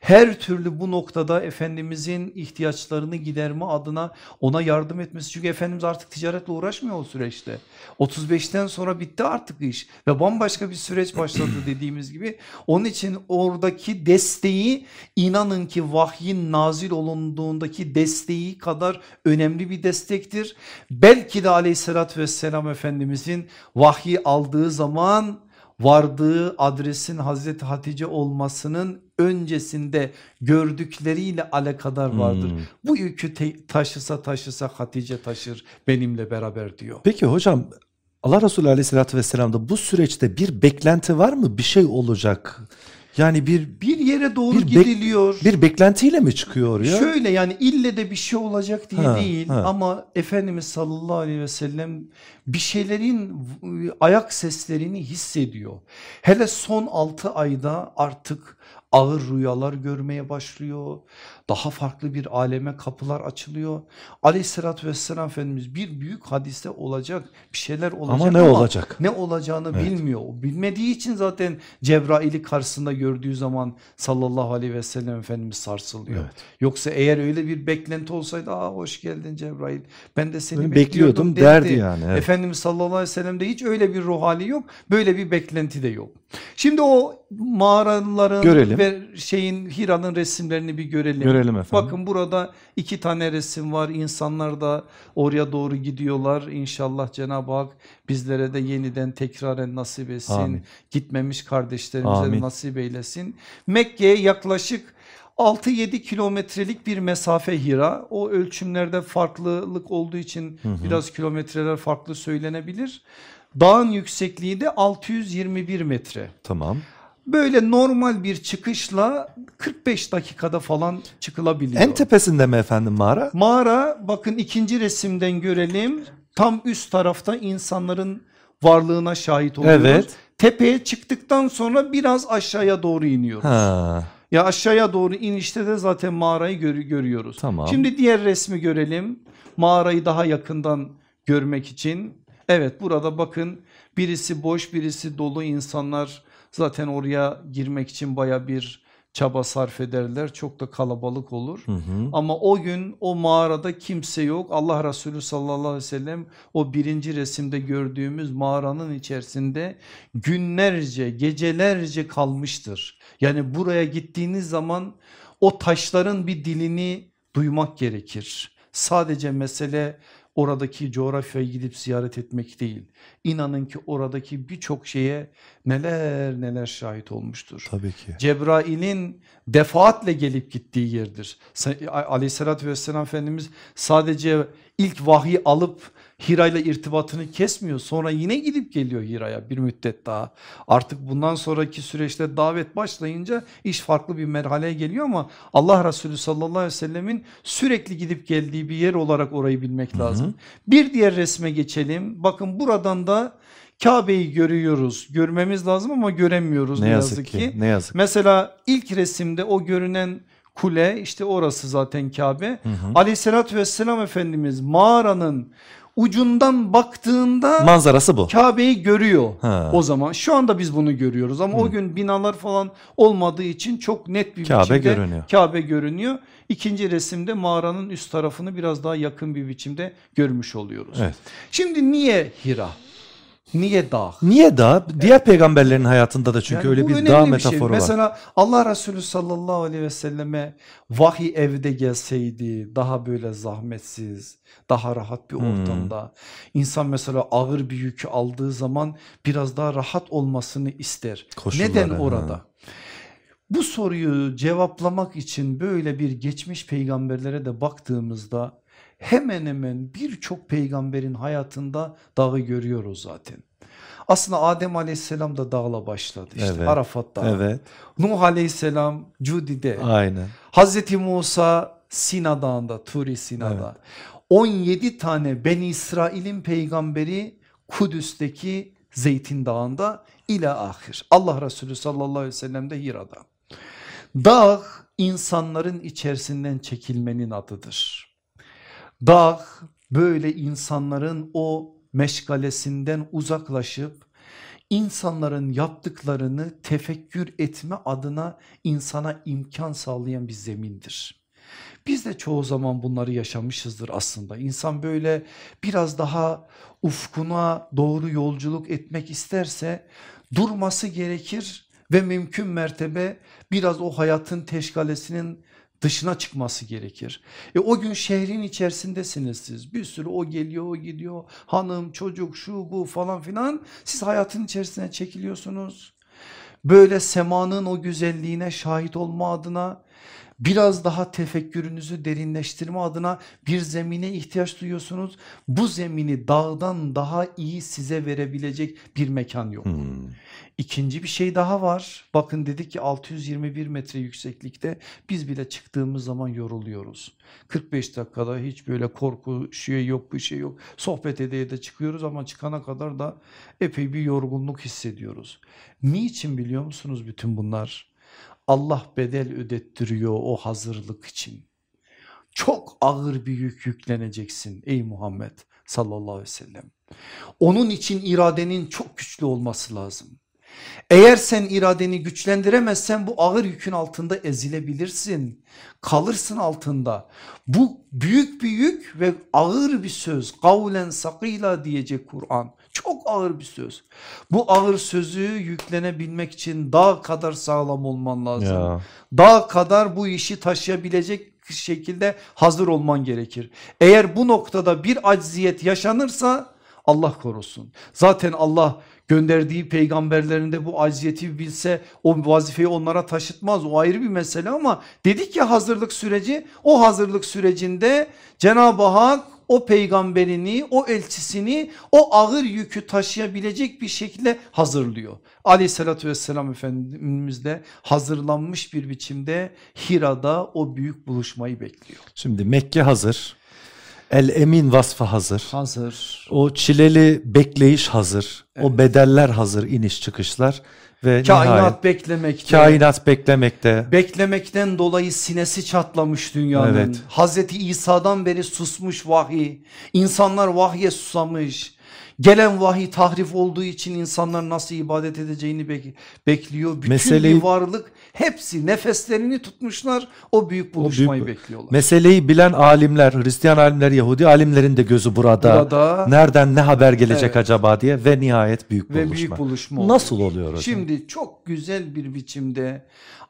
her türlü bu noktada Efendimizin ihtiyaçlarını giderme adına ona yardım etmesi. Çünkü Efendimiz artık ticaretle uğraşmıyor o süreçte. 35'ten sonra bitti artık iş ve bambaşka bir süreç başladı dediğimiz gibi. Onun için oradaki desteği inanın ki vahyin nazil olunduğundaki desteği kadar önemli bir destektir. Belki de aleyhissalatü vesselam Efendimizin vahyi aldığı zaman vardığı adresin Hazreti Hatice olmasının öncesinde gördükleriyle alakadar vardır. Hmm. Bu yükü taşısa taşısa Hatice taşır benimle beraber diyor. Peki hocam Allah Resulü aleyhissalatü vesselam'da bu süreçte bir beklenti var mı? Bir şey olacak. Yani bir Bir yere doğru Bir gidiliyor. bir beklentiyle mi çıkıyor oraya? Şöyle yani ille de bir şey olacak diye Ha, değil ha. ama Efendimiz sallallahu aleyhi ve sellem bir şeylerin ayak seslerini hissediyor. Hele son 6 ayda artık ağır rüyalar görmeye başlıyor. Daha farklı bir aleme kapılar açılıyor. Aleyhissalatü vesselam Efendimiz bir büyük hadiste olacak bir şeyler olacak Ama ne olacak? ne olacağını Evet. bilmiyor. O bilmediği için zaten Cebrail'i karşısında gördüğü zaman sallallahu aleyhi ve sellem Efendimiz sarsılıyor. Evet. Yoksa eğer öyle bir beklenti olsaydı aa hoş geldin Cebrail ben de seni Ben bekliyordum bekliyordum derdi. derdi yani, evet. Efendimiz sallallahu aleyhi ve sellem'de hiç öyle bir ruh hali yok böyle bir beklenti de yok. Şimdi o mağaraların Görelim. ve şeyin Hira'nın resimlerini bir görelim. Görelim efendim. Bakın burada iki tane resim var insanlar da oraya doğru gidiyorlar İnşallah Cenab-ı Hak bizlere de yeniden tekraren nasip etsin. Amin. Gitmemiş kardeşlerimize de Amin. nasip eylesin. Mekke'ye yaklaşık 6-7 kilometrelik bir mesafe Hira. O ölçümlerde farklılık olduğu için biraz kilometreler farklı söylenebilir. Dağın yüksekliği de 621 metre. Tamam. Böyle normal bir çıkışla 45 dakikada falan çıkılabiliyor. En tepesinde mi efendim mağara? Mağara bakın ikinci resimden görelim. Tam üst tarafta insanların varlığına şahit oluyoruz. Evet. Tepeye çıktıktan sonra biraz aşağıya doğru iniyoruz. Ha. Ya aşağıya doğru inişte de zaten mağarayı gör- görüyoruz. Tamam. Şimdi diğer resmi görelim. Mağarayı daha yakından görmek için. Evet burada bakın birisi boş birisi dolu insanlar zaten oraya girmek için baya bir çaba sarf ederler. Çok da kalabalık olur. Hı hı. Ama o gün o mağarada kimse yok. Allah Resulü sallallahu aleyhi ve sellem o birinci resimde gördüğümüz mağaranın içerisinde günlerce gecelerce kalmıştır. Yani buraya gittiğiniz zaman o taşların bir dilini duymak gerekir. Sadece mesele oradaki coğrafyayı gidip ziyaret etmek değil. İnanın ki oradaki birçok şeye neler neler şahit olmuştur. Tabii ki. Cebrail'in defaatle gelip gittiği yerdir. Sa- Aleyhissalatü vesselam Efendimiz sadece ilk vahyi alıp Hira ile irtibatını kesmiyor. Sonra yine gidip geliyor Hira'ya bir müddet daha. Artık bundan sonraki süreçte davet başlayınca iş farklı bir merhaleye geliyor ama Allah Resulü sallallahu aleyhi ve sellemin sürekli gidip geldiği bir yer olarak orayı bilmek lazım. Bir diğer resme geçelim. Bakın buradan da Kabe'yi görüyoruz. Görmemiz lazım ama göremiyoruz Ne yazık ki. Ne yazık. Mesela ilk resimde o görünen kule işte orası zaten Kabe. Aleyhissalatü vesselam Efendimiz mağaranın ucundan baktığında Manzarası bu. Kabe'yi görüyor Ha. o zaman. Şu anda biz bunu görüyoruz ama o gün binalar falan olmadığı için çok net bir Kabe biçimde görünüyor. Kabe görünüyor. İkinci resimde mağaranın üst tarafını biraz daha yakın bir biçimde görmüş oluyoruz. Evet. Şimdi niye Hira? Niye dağ? Niye dağ? Diğer peygamberlerin hayatında da çünkü Yani öyle bir dağ şey. metaforu var. Mesela Allah Resulü sallallahu aleyhi ve selleme vahiy evde gelseydi daha böyle zahmetsiz, daha rahat bir Hmm. ortamda. İnsan mesela ağır bir yükü aldığı zaman biraz daha rahat olmasını ister. Koşulları, Neden ha. orada? Bu soruyu cevaplamak için böyle bir geçmiş peygamberlere de baktığımızda hemen hemen birçok peygamberin hayatında dağı görüyoruz zaten. Aslında Adem aleyhisselam da dağla başladı işte Evet, Arafat Dağı. Evet. Nuh aleyhisselam Cudi'de. Aynen. Hazreti Musa Sina Dağı'nda, Turi Sina'da. 17 tane Ben İsrail'in peygamberi Kudüs'teki Zeytin Dağı'nda ila ahir. Allah Resulü sallallahu aleyhi ve sellem de Hira'da. Dağ insanların içerisinden çekilmenin adıdır. Dağ böyle insanların o meşgalesinden uzaklaşıp insanların yaptıklarını tefekkür etme adına insana imkan sağlayan bir zemindir. Biz de çoğu zaman bunları yaşamışızdır aslında. İnsan böyle biraz daha ufkuna doğru yolculuk etmek isterse durması gerekir ve mümkün mertebe biraz o hayatın teşgalesinin dışına çıkması gerekir. E o gün şehrin içerisindesiniz siz. Bir sürü o geliyor o gidiyor. Hanım çocuk şu bu falan filan. Siz hayatın içerisine çekiliyorsunuz. Böyle semanın o güzelliğine şahit olma adına Biraz daha tefekkürünüzü derinleştirme adına bir zemine ihtiyaç duyuyorsunuz. Bu zemini dağdan daha iyi size verebilecek bir mekan yok. Hmm. İkinci bir şey daha var. Bakın dedik ki 621 metre yükseklikte biz bile çıktığımız zaman yoruluyoruz. 45 dakikada hiç böyle korku şey yok bir şey yok. Sohbet edeye de çıkıyoruz ama çıkana kadar da epey bir yorgunluk hissediyoruz. Niçin biliyor musunuz bütün bunlar? Allah bedel ödettiriyor o hazırlık için. Çok ağır bir yük yükleneceksin ey Muhammed sallallahu aleyhi ve sellem. Onun için iradenin çok güçlü olması lazım. Eğer sen iradeni güçlendiremezsen bu ağır yükün altında ezilebilirsin. Kalırsın altında. Bu büyük bir yük ve ağır bir söz. Kavlen sakila diyecek Kur'an. Çok ağır bir söz. Bu ağır sözü yüklenebilmek için dağ kadar sağlam olman lazım. Ya. Dağ kadar bu işi taşıyabilecek şekilde hazır olman gerekir. Eğer bu noktada bir acziyet yaşanırsa Allah korusun. Zaten Allah gönderdiği peygamberlerinde bu acziyeti bilse o vazifeyi onlara taşıtmaz o ayrı bir mesele ama dedik ya hazırlık süreci o hazırlık sürecinde Cenab-ı Hak o peygamberini o elçisini o ağır yükü taşıyabilecek bir şekilde hazırlıyor. Aleyhissalatü vesselam Efendimiz de hazırlanmış bir biçimde Hira'da o büyük buluşmayı bekliyor. Şimdi Mekke hazır El emin vasfı hazır. Hazır. O çileli bekleyiş hazır. Evet. O bedeller hazır iniş çıkışlar ve kainat nihayet, beklemekte. Kainat beklemekte. Beklemekten dolayı sinesi çatlamış dünyanın. Evet. Hazreti İsa'dan beri susmuş vahiy. İnsanlar vahye susamış. Gelen vahiy tahrif olduğu için insanlar nasıl ibadet edeceğini bek bekliyor. Bütün Meseleyi, bir varlık hepsi nefeslerini tutmuşlar o büyük buluşmayı büyük, bekliyorlar. Meseleyi bilen alimler Hristiyan alimler Yahudi alimlerin de gözü burada. burada Nereden ne haber gelecek evet. acaba diye ve nihayet büyük buluşma. Ve büyük buluşma Nasıl oluyor hocam? Şimdi çok güzel bir biçimde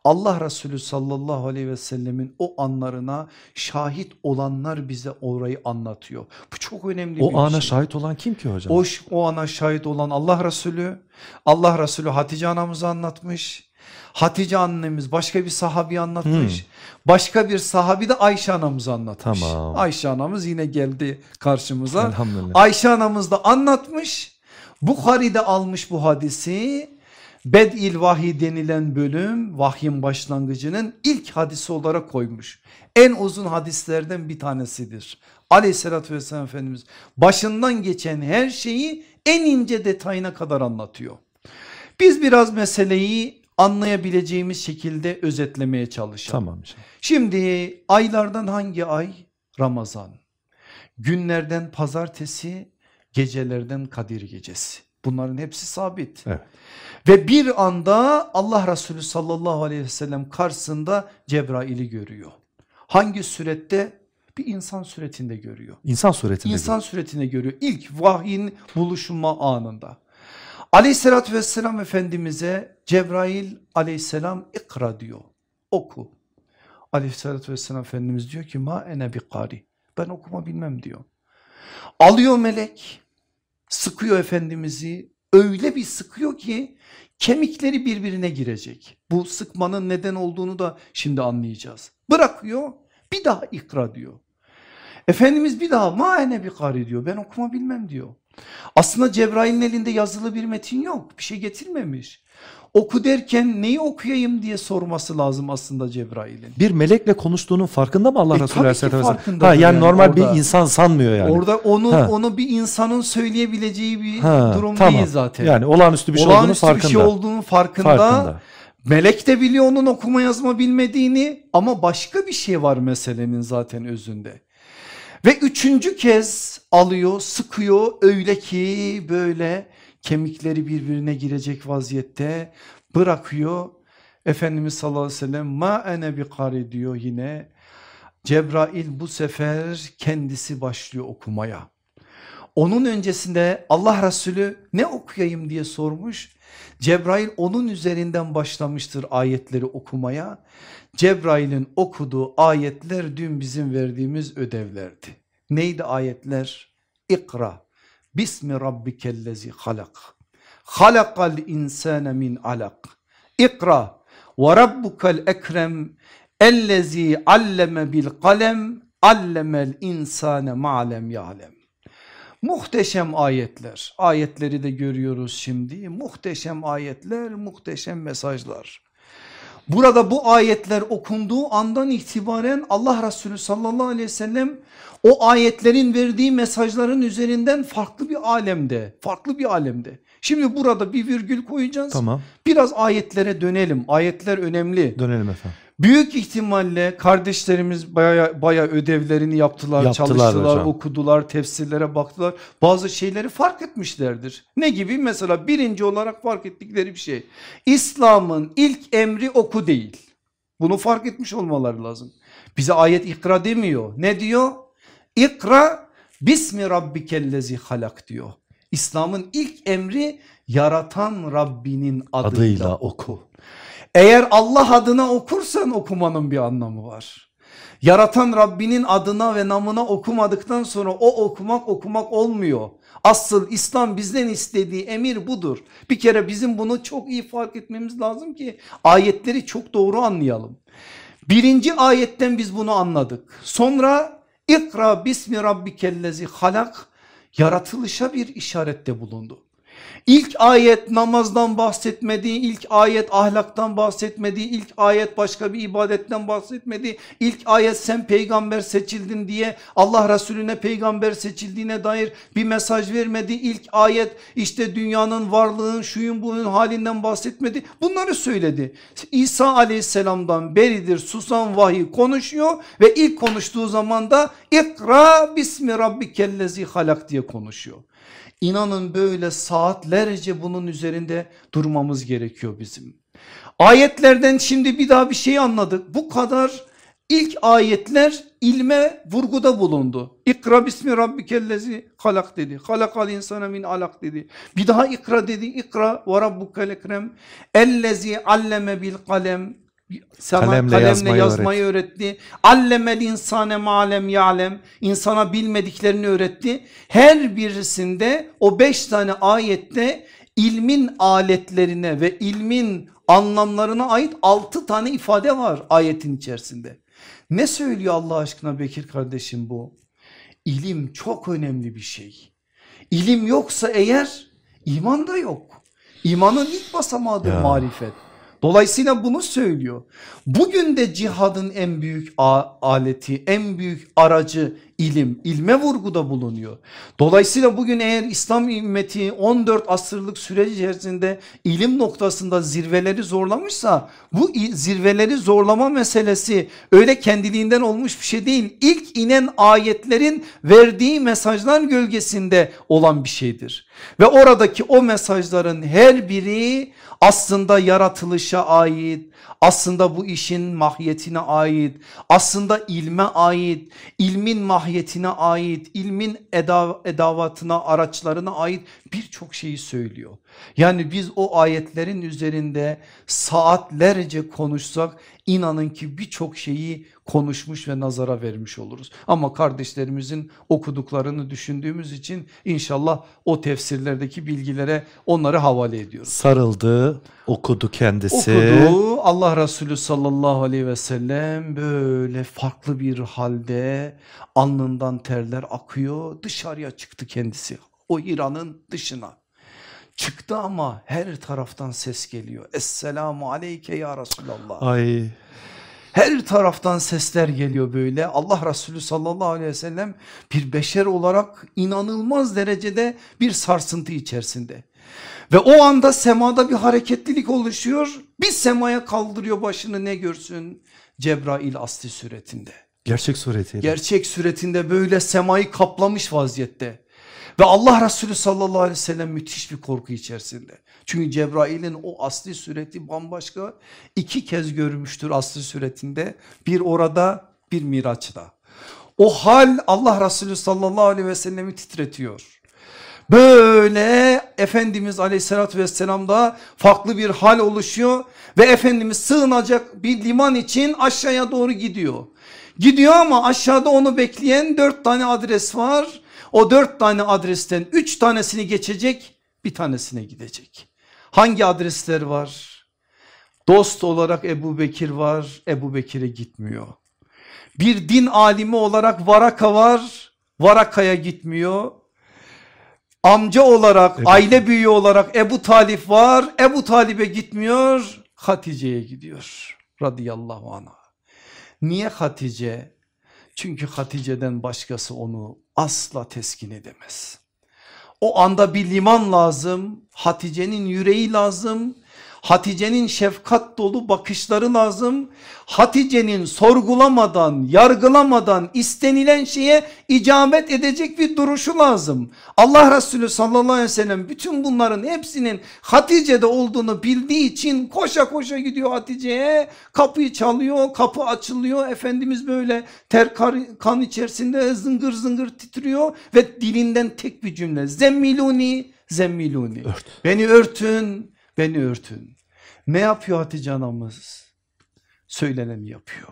Allah Resulü sallallahu aleyhi ve sellemin o anlarına şahit olanlar bize orayı anlatıyor. Bu çok önemli o bir ana şey. şahit olan kim ki hocam? O, o ana şahit olan Allah Resulü. Allah Resulü Hatice anamızı anlatmış. Hatice annemiz başka bir sahabi anlatmış. Hmm. Başka bir sahabi de Ayşe anamızı anlatmış. Tamam. Ayşe anamız yine geldi karşımıza. Ayşe anamız da anlatmış. Bukhari'de almış bu hadisi. Bed'il vahiy denilen bölüm vahyin başlangıcının ilk hadisi olarak koymuş. En uzun hadislerden bir tanesidir. Aleyhissalatü vesselam Efendimiz başından geçen her şeyi en ince detayına kadar anlatıyor. Biz biraz meseleyi anlayabileceğimiz şekilde özetlemeye çalışalım. Tamam. Şimdi aylardan hangi ay? Ramazan. Günlerden pazartesi, gecelerden Kadir gecesi. Bunların hepsi sabit. Evet. Ve bir anda Allah Resulü sallallahu aleyhi ve sellem karşısında Cebrail'i görüyor. Hangi surette? Bir insan suretinde görüyor. İnsan suretinde İnsan görüyor. suretinde görüyor. İlk vahyin buluşma anında. Aleyhissalatü vesselam Efendimiz'e Cebrail aleyhisselam ikra diyor. Oku. Aleyhissalatü vesselam Efendimiz diyor ki ma ene bi kari. Ben okuma bilmem diyor. Alıyor melek sıkıyor Efendimiz'i öyle bir sıkıyor ki kemikleri birbirine girecek. Bu sıkmanın neden olduğunu da şimdi anlayacağız. Bırakıyor bir daha ikra diyor. Efendimiz bir daha ma ene bir kari diyor ben okuma bilmem diyor. Aslında Cebrail'in elinde yazılı bir metin yok bir şey getirmemiş. Oku derken neyi okuyayım diye sorması lazım aslında Cebrail'in. Bir melekle konuştuğunun farkında mı Allah e, Resulü Aleyhisselatü Vesselam? Ha, yani, yani normal orada, bir insan sanmıyor yani. Orada onu ha. onu bir insanın söyleyebileceği bir ha, durum tamam. değil zaten. Yani olağanüstü bir şey olağanüstü olduğunu farkında. Olağanüstü bir şey olduğunu farkında. farkında. Melek de biliyor onun okuma yazma bilmediğini ama başka bir şey var meselenin zaten özünde. Ve üçüncü kez alıyor sıkıyor öyle ki böyle kemikleri birbirine girecek vaziyette bırakıyor. Efendimiz sallallahu aleyhi ve sellem ma ene bi kari diyor yine. Cebrail bu sefer kendisi başlıyor okumaya. Onun öncesinde Allah Resulü ne okuyayım diye sormuş. Cebrail onun üzerinden başlamıştır ayetleri okumaya. Cebrail'in okuduğu ayetler dün bizim verdiğimiz ödevlerdi. Neydi ayetler? İkra Bismi rabbikellezi halak. Halakal insane min alak. İkra ve rabbukal ekrem Ellezi alleme bil kalem allemel insane ma'lem ya'lem. Muhteşem ayetler. Ayetleri de görüyoruz şimdi. Muhteşem ayetler, muhteşem mesajlar. Burada bu ayetler okunduğu andan itibaren Allah Resulü sallallahu aleyhi ve sellem o ayetlerin verdiği mesajların üzerinden farklı bir alemde, farklı bir alemde. Şimdi burada bir virgül koyacağız. Tamam. Biraz ayetlere dönelim. Ayetler önemli. Dönelim efendim. Büyük ihtimalle kardeşlerimiz baya, baya ödevlerini yaptılar, Yaptılar çalıştılar, hocam. okudular, tefsirlere baktılar. Bazı şeyleri fark etmişlerdir. Ne gibi? Mesela birinci olarak fark ettikleri bir şey. İslam'ın ilk emri oku değil. Bunu fark etmiş olmaları lazım. Bize ayet ikra demiyor. Ne diyor? İkra bismi rabbikellezi halak diyor. İslam'ın ilk emri yaratan Rabbinin adıyla, Adıyla oku. Eğer Allah adına okursan okumanın bir anlamı var. Yaratan Rabbinin adına ve namına okumadıktan sonra o okumak okumak olmuyor. Asıl İslam bizden istediği emir budur. Bir kere bizim bunu çok iyi fark etmemiz lazım ki ayetleri çok doğru anlayalım. Birinci ayetten biz bunu anladık. Sonra ikra bismi rabbikellezi halak yaratılışa bir işarette bulundu. İlk ayet namazdan bahsetmedi, ilk ayet ahlaktan bahsetmedi, ilk ayet başka bir ibadetten bahsetmedi. İlk ayet sen peygamber seçildin diye Allah Resulüne peygamber seçildiğine dair bir mesaj vermedi. İlk ayet işte dünyanın varlığın şuyun bunun halinden bahsetmedi. Bunları söyledi. İsa aleyhisselamdan beridir susan vahiy konuşuyor ve ilk konuştuğu zaman da ikra bismi rabbikellezi halak diye konuşuyor. İnanın böyle saatlerce bunun üzerinde durmamız gerekiyor bizim. Ayetlerden şimdi bir daha bir şey anladık. Bu kadar ilk ayetler ilme vurguda bulundu. İkra bismi rabbikellezi halak dedi. Halakal insana min alak dedi. Bir daha ikra dedi. İkra ve rabbukel ekrem. Ellezi alleme bil kalem. Sana Kalemle kalemle, yazmayı yazmayı, öğretti. Allemel insane malem ya'lem. İnsana bilmediklerini öğretti. Her birisinde o beş tane ayette ilmin aletlerine ve ilmin anlamlarına ait altı tane ifade var ayetin içerisinde. Ne söylüyor Allah aşkına Bekir kardeşim bu? İlim çok önemli bir şey. İlim yoksa eğer iman da yok. İmanın ilk basamağıdır Ya. marifet. Dolayısıyla bunu söylüyor. Bugün de cihadın en büyük aleti, en büyük aracı ilim, ilme vurguda bulunuyor. Dolayısıyla bugün eğer İslam ümmeti 14 asırlık süreç içerisinde ilim noktasında zirveleri zorlamışsa bu zirveleri zorlama meselesi öyle kendiliğinden olmuş bir şey değil. İlk inen ayetlerin verdiği mesajlar gölgesinde olan bir şeydir. Ve oradaki o mesajların her biri aslında yaratılışa ait, aslında bu işin mahiyetine ait, aslında ilme ait, ilmin mahiyetine ait, ilmin eda, edavatına, araçlarına ait birçok şeyi söylüyor. Yani biz o ayetlerin üzerinde saatlerce konuşsak inanın ki birçok şeyi konuşmuş ve nazara vermiş oluruz. Ama kardeşlerimizin okuduklarını düşündüğümüz için inşallah o tefsirlerdeki bilgilere onları havale ediyoruz. Sarıldı, okudu kendisi. Okudu Allah Resulü sallallahu aleyhi ve sellem böyle farklı bir halde alnından terler akıyor dışarıya çıktı kendisi o Hira'nın dışına. Çıktı ama her taraftan ses geliyor. Esselamu aleyke ya Resulallah. Ay Her taraftan sesler geliyor böyle. Allah Resulü sallallahu aleyhi ve sellem bir beşer olarak inanılmaz derecede bir sarsıntı içerisinde. Ve o anda semada bir hareketlilik oluşuyor. Bir semaya kaldırıyor başını ne görsün? Cebrail asli suretinde. gerçek suretiyle. Gerçek suretinde böyle semayı kaplamış vaziyette. Ve Allah Resulü sallallahu aleyhi ve sellem müthiş bir korku içerisinde. Çünkü Cebrail'in o asli sureti bambaşka. iki kez görmüştür asli suretinde. Bir orada bir Miraç'ta. O hal Allah Resulü sallallahu aleyhi ve sellemi titretiyor. Böyle Efendimiz aleyhissalatü vesselamda farklı bir hal oluşuyor ve Efendimiz sığınacak bir liman için aşağıya doğru gidiyor. Gidiyor ama aşağıda onu bekleyen dört tane adres var. O dört tane adresten üç tanesini geçecek bir tanesine gidecek. Hangi adresler var? Dost olarak Ebu Bekir var, Ebu Bekir'e gitmiyor. Bir din alimi olarak Varaka var, Varaka'ya gitmiyor. Amca olarak, evet. aile büyüğü olarak Ebu Talip var, Ebu Talip'e gitmiyor, Hatice'ye gidiyor radıyallahu anha. Niye Hatice? Çünkü Hatice'den başkası onu asla teskin edemez. O anda bir liman lazım, Hatice'nin yüreği lazım, Hatice'nin şefkat dolu bakışları lazım. Hatice'nin sorgulamadan, yargılamadan istenilen şeye icabet edecek bir duruşu lazım. Allah Resulü sallallahu aleyhi ve sellem bütün bunların hepsinin Hatice'de olduğunu bildiği için koşa koşa gidiyor Hatice'ye. Kapıyı çalıyor, kapı açılıyor. Efendimiz böyle ter kan içerisinde zıngır zıngır titriyor ve dilinden tek bir cümle. Zemmiluni, zemmiluni. Ört. Beni örtün, Beni örtün. Ne yapıyor Hatice anamız? Söyleneni yapıyor.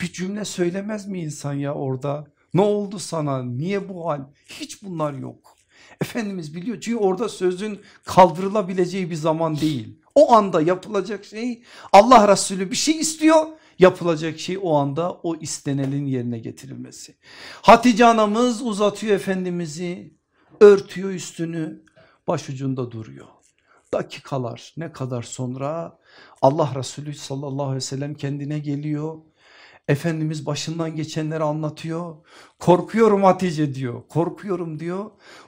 Bir cümle söylemez mi insan ya orada? Ne oldu sana? Niye bu hal? Hiç bunlar yok. Efendimiz biliyor çünkü orada sözün kaldırılabileceği bir zaman değil. O anda yapılacak şey Allah Resulü bir şey istiyor yapılacak şey o anda o istenenin yerine getirilmesi. Hatice anamız uzatıyor Efendimiz'i örtüyor üstünü başucunda duruyor dakikalar ne kadar sonra Allah Resulü sallallahu aleyhi ve sellem kendine geliyor. Efendimiz başından geçenleri anlatıyor. Korkuyorum Hatice diyor. Korkuyorum diyor.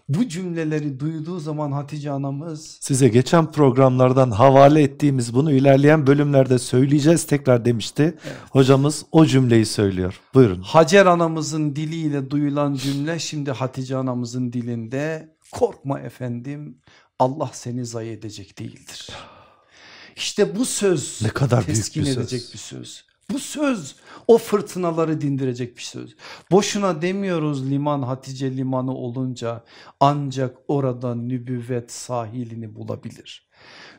Bu cümleleri duyduğu zaman Hatice anamız. Size geçen programlardan havale ettiğimiz bunu ilerleyen bölümlerde söyleyeceğiz tekrar demişti. Evet. Hocamız o cümleyi söylüyor. Buyurun. Hacer anamızın diliyle duyulan cümle şimdi Hatice anamızın dilinde. Korkma efendim Allah seni zayi edecek değildir. İşte bu söz ne kadar teskin büyük bir edecek söz. bir söz. Bu söz o fırtınaları dindirecek bir söz. Boşuna demiyoruz liman Hatice limanı olunca ancak orada nübüvvet sahilini bulabilir.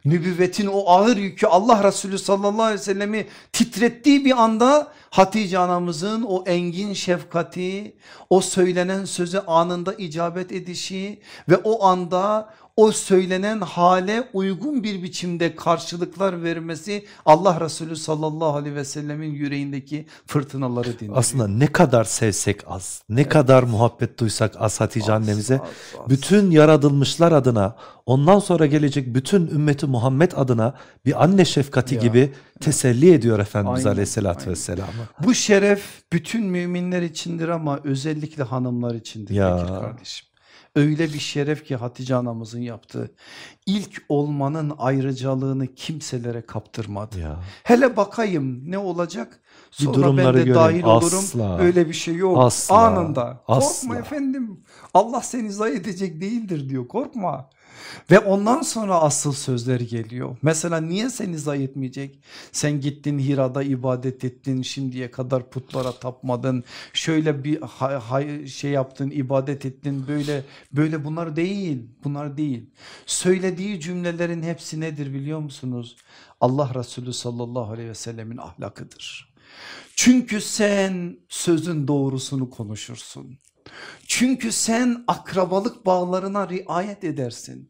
Nübüvvetin o ağır yükü Allah Resulü sallallahu aleyhi ve sellemi titrettiği bir anda Hatice anamızın o engin şefkati, o söylenen söze anında icabet edişi ve o anda o söylenen hale uygun bir biçimde karşılıklar vermesi Allah Resulü sallallahu aleyhi ve sellemin yüreğindeki fırtınaları dindiriyor. Aslında ne kadar sevsek az, ne evet. kadar muhabbet duysak az Hatice az, annemize az, az. bütün yaratılmışlar adına ondan sonra gelecek bütün ümmeti Muhammed adına bir anne şefkati ya. gibi teselli ediyor Efendimiz aynen, aleyhissalatü aynen. vesselam'ı. Bu şeref bütün müminler içindir ama özellikle hanımlar içindir ya. kardeşim. Öyle bir şeref ki Hatice anamızın yaptığı. İlk olmanın ayrıcalığını kimselere kaptırmadı. Ya. Hele bakayım ne olacak? Sonra ben de dahil olurum. Öyle bir şey yok. Asla. Anında. Asla. Korkma efendim. Allah seni zayi edecek değildir diyor. Korkma. Ve ondan sonra asıl sözler geliyor. Mesela niye seni zayi etmeyecek? Sen gittin Hira'da ibadet ettin şimdiye kadar putlara tapmadın. Şöyle bir şey yaptın ibadet ettin böyle böyle bunlar değil bunlar değil. Söylediği cümlelerin hepsi nedir biliyor musunuz? Allah Resulü sallallahu aleyhi ve sellemin ahlakıdır. Çünkü sen sözün doğrusunu konuşursun. Çünkü sen akrabalık bağlarına riayet edersin.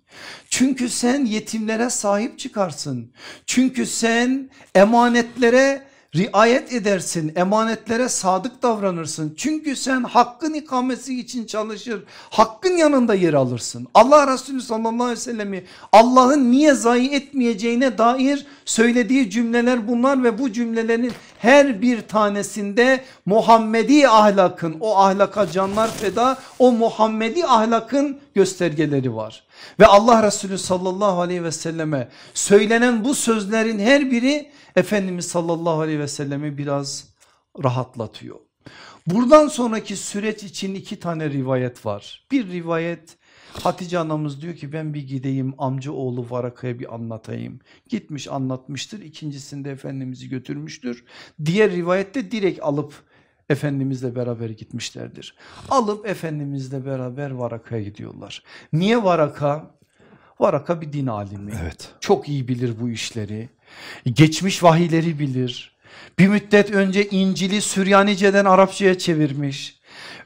Çünkü sen yetimlere sahip çıkarsın. Çünkü sen emanetlere riayet edersin, emanetlere sadık davranırsın. Çünkü sen hakkın ikamesi için çalışır, hakkın yanında yer alırsın. Allah Resulü sallallahu aleyhi ve sellemi Allah'ın niye zayi etmeyeceğine dair söylediği cümleler bunlar ve bu cümlelerin her bir tanesinde Muhammedi ahlakın o ahlaka canlar feda o Muhammedi ahlakın göstergeleri var. Ve Allah Resulü sallallahu aleyhi ve selleme söylenen bu sözlerin her biri Efendimiz sallallahu aleyhi ve sellemi biraz rahatlatıyor. Buradan sonraki süreç için iki tane rivayet var. Bir rivayet Hatice anamız diyor ki ben bir gideyim amca oğlu Varaka'ya bir anlatayım. Gitmiş anlatmıştır. İkincisinde Efendimiz'i götürmüştür. Diğer rivayette direkt alıp Efendimizle beraber gitmişlerdir. Alıp Efendimizle beraber Varaka'ya gidiyorlar. Niye Varaka? Varaka bir din alimi. Evet. Çok iyi bilir bu işleri. Geçmiş vahiyleri bilir. Bir müddet önce İncil'i Süryanice'den Arapçaya çevirmiş.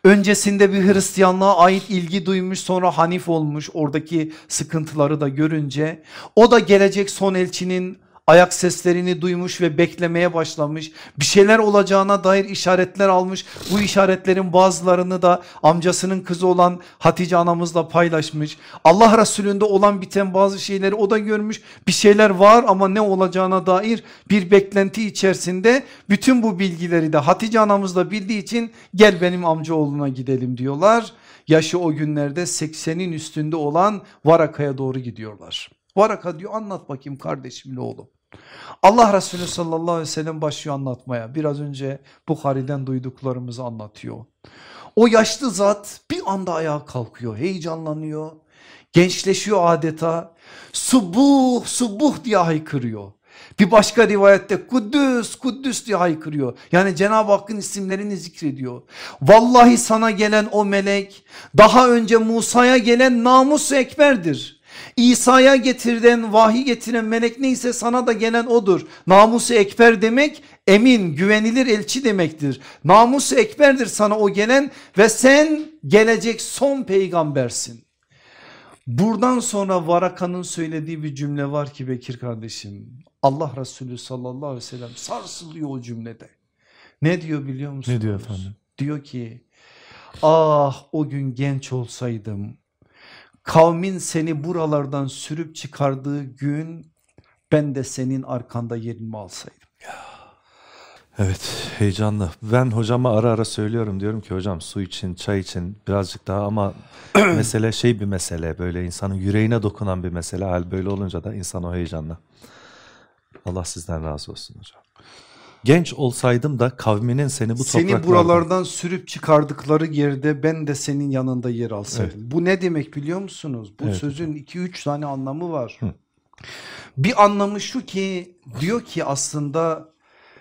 Öncesinde bir Hristiyanlığa ait ilgi duymuş sonra Hanif olmuş oradaki sıkıntıları da görünce o da gelecek son elçinin ayak seslerini duymuş ve beklemeye başlamış. Bir şeyler olacağına dair işaretler almış. Bu işaretlerin bazılarını da amcasının kızı olan Hatice anamızla paylaşmış. Allah Resulü'nde olan biten bazı şeyleri o da görmüş. Bir şeyler var ama ne olacağına dair bir beklenti içerisinde bütün bu bilgileri de Hatice anamız da bildiği için gel benim amcaoğluna gidelim diyorlar. Yaşı o günlerde 80'in üstünde olan Varaka'ya doğru gidiyorlar. Varaka diyor anlat bakayım kardeşimin oğlum. Allah Resulü sallallahu aleyhi ve sellem başlıyor anlatmaya. Biraz önce Bukhari'den duyduklarımızı anlatıyor. O yaşlı zat bir anda ayağa kalkıyor, heyecanlanıyor, gençleşiyor adeta. Subuh subuh diye haykırıyor. Bir başka rivayette Kuddüs Kuddüs diye haykırıyor. Yani Cenab-ı Hakk'ın isimlerini zikrediyor. Vallahi sana gelen o melek daha önce Musa'ya gelen namus ekberdir. İsa'ya getirilen vahiy getiren melek neyse sana da gelen odur. Namusu ekber demek emin güvenilir elçi demektir. Namusu ekberdir sana o gelen ve sen gelecek son peygambersin. Buradan sonra Varaka'nın söylediği bir cümle var ki Bekir kardeşim. Allah Resulü sallallahu aleyhi ve sellem sarsılıyor o cümlede. Ne diyor biliyor musunuz? Ne diyor efendim? Diyor ki ah o gün genç olsaydım kavmin seni buralardan sürüp çıkardığı gün ben de senin arkanda yerimi alsaydım. Evet heyecanlı. Ben hocama ara ara söylüyorum diyorum ki hocam su için çay için birazcık daha ama mesele şey bir mesele böyle insanın yüreğine dokunan bir mesele. Hal böyle olunca da insan o heyecanla. Allah sizden razı olsun hocam. Genç olsaydım da kavminin seni bu Seni topraklardan... buralardan sürüp çıkardıkları yerde ben de senin yanında yer alsaydım. Bu ne demek biliyor musunuz? Bu Evet sözün 2-3 tane anlamı var. Hı. Bir anlamı şu ki diyor ki aslında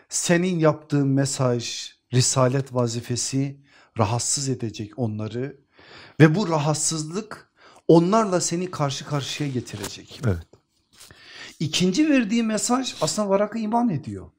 senin yaptığın mesaj, risalet vazifesi rahatsız edecek onları ve bu rahatsızlık onlarla seni karşı karşıya getirecek. Evet. İkinci verdiği mesaj aslında Varaka iman ediyor.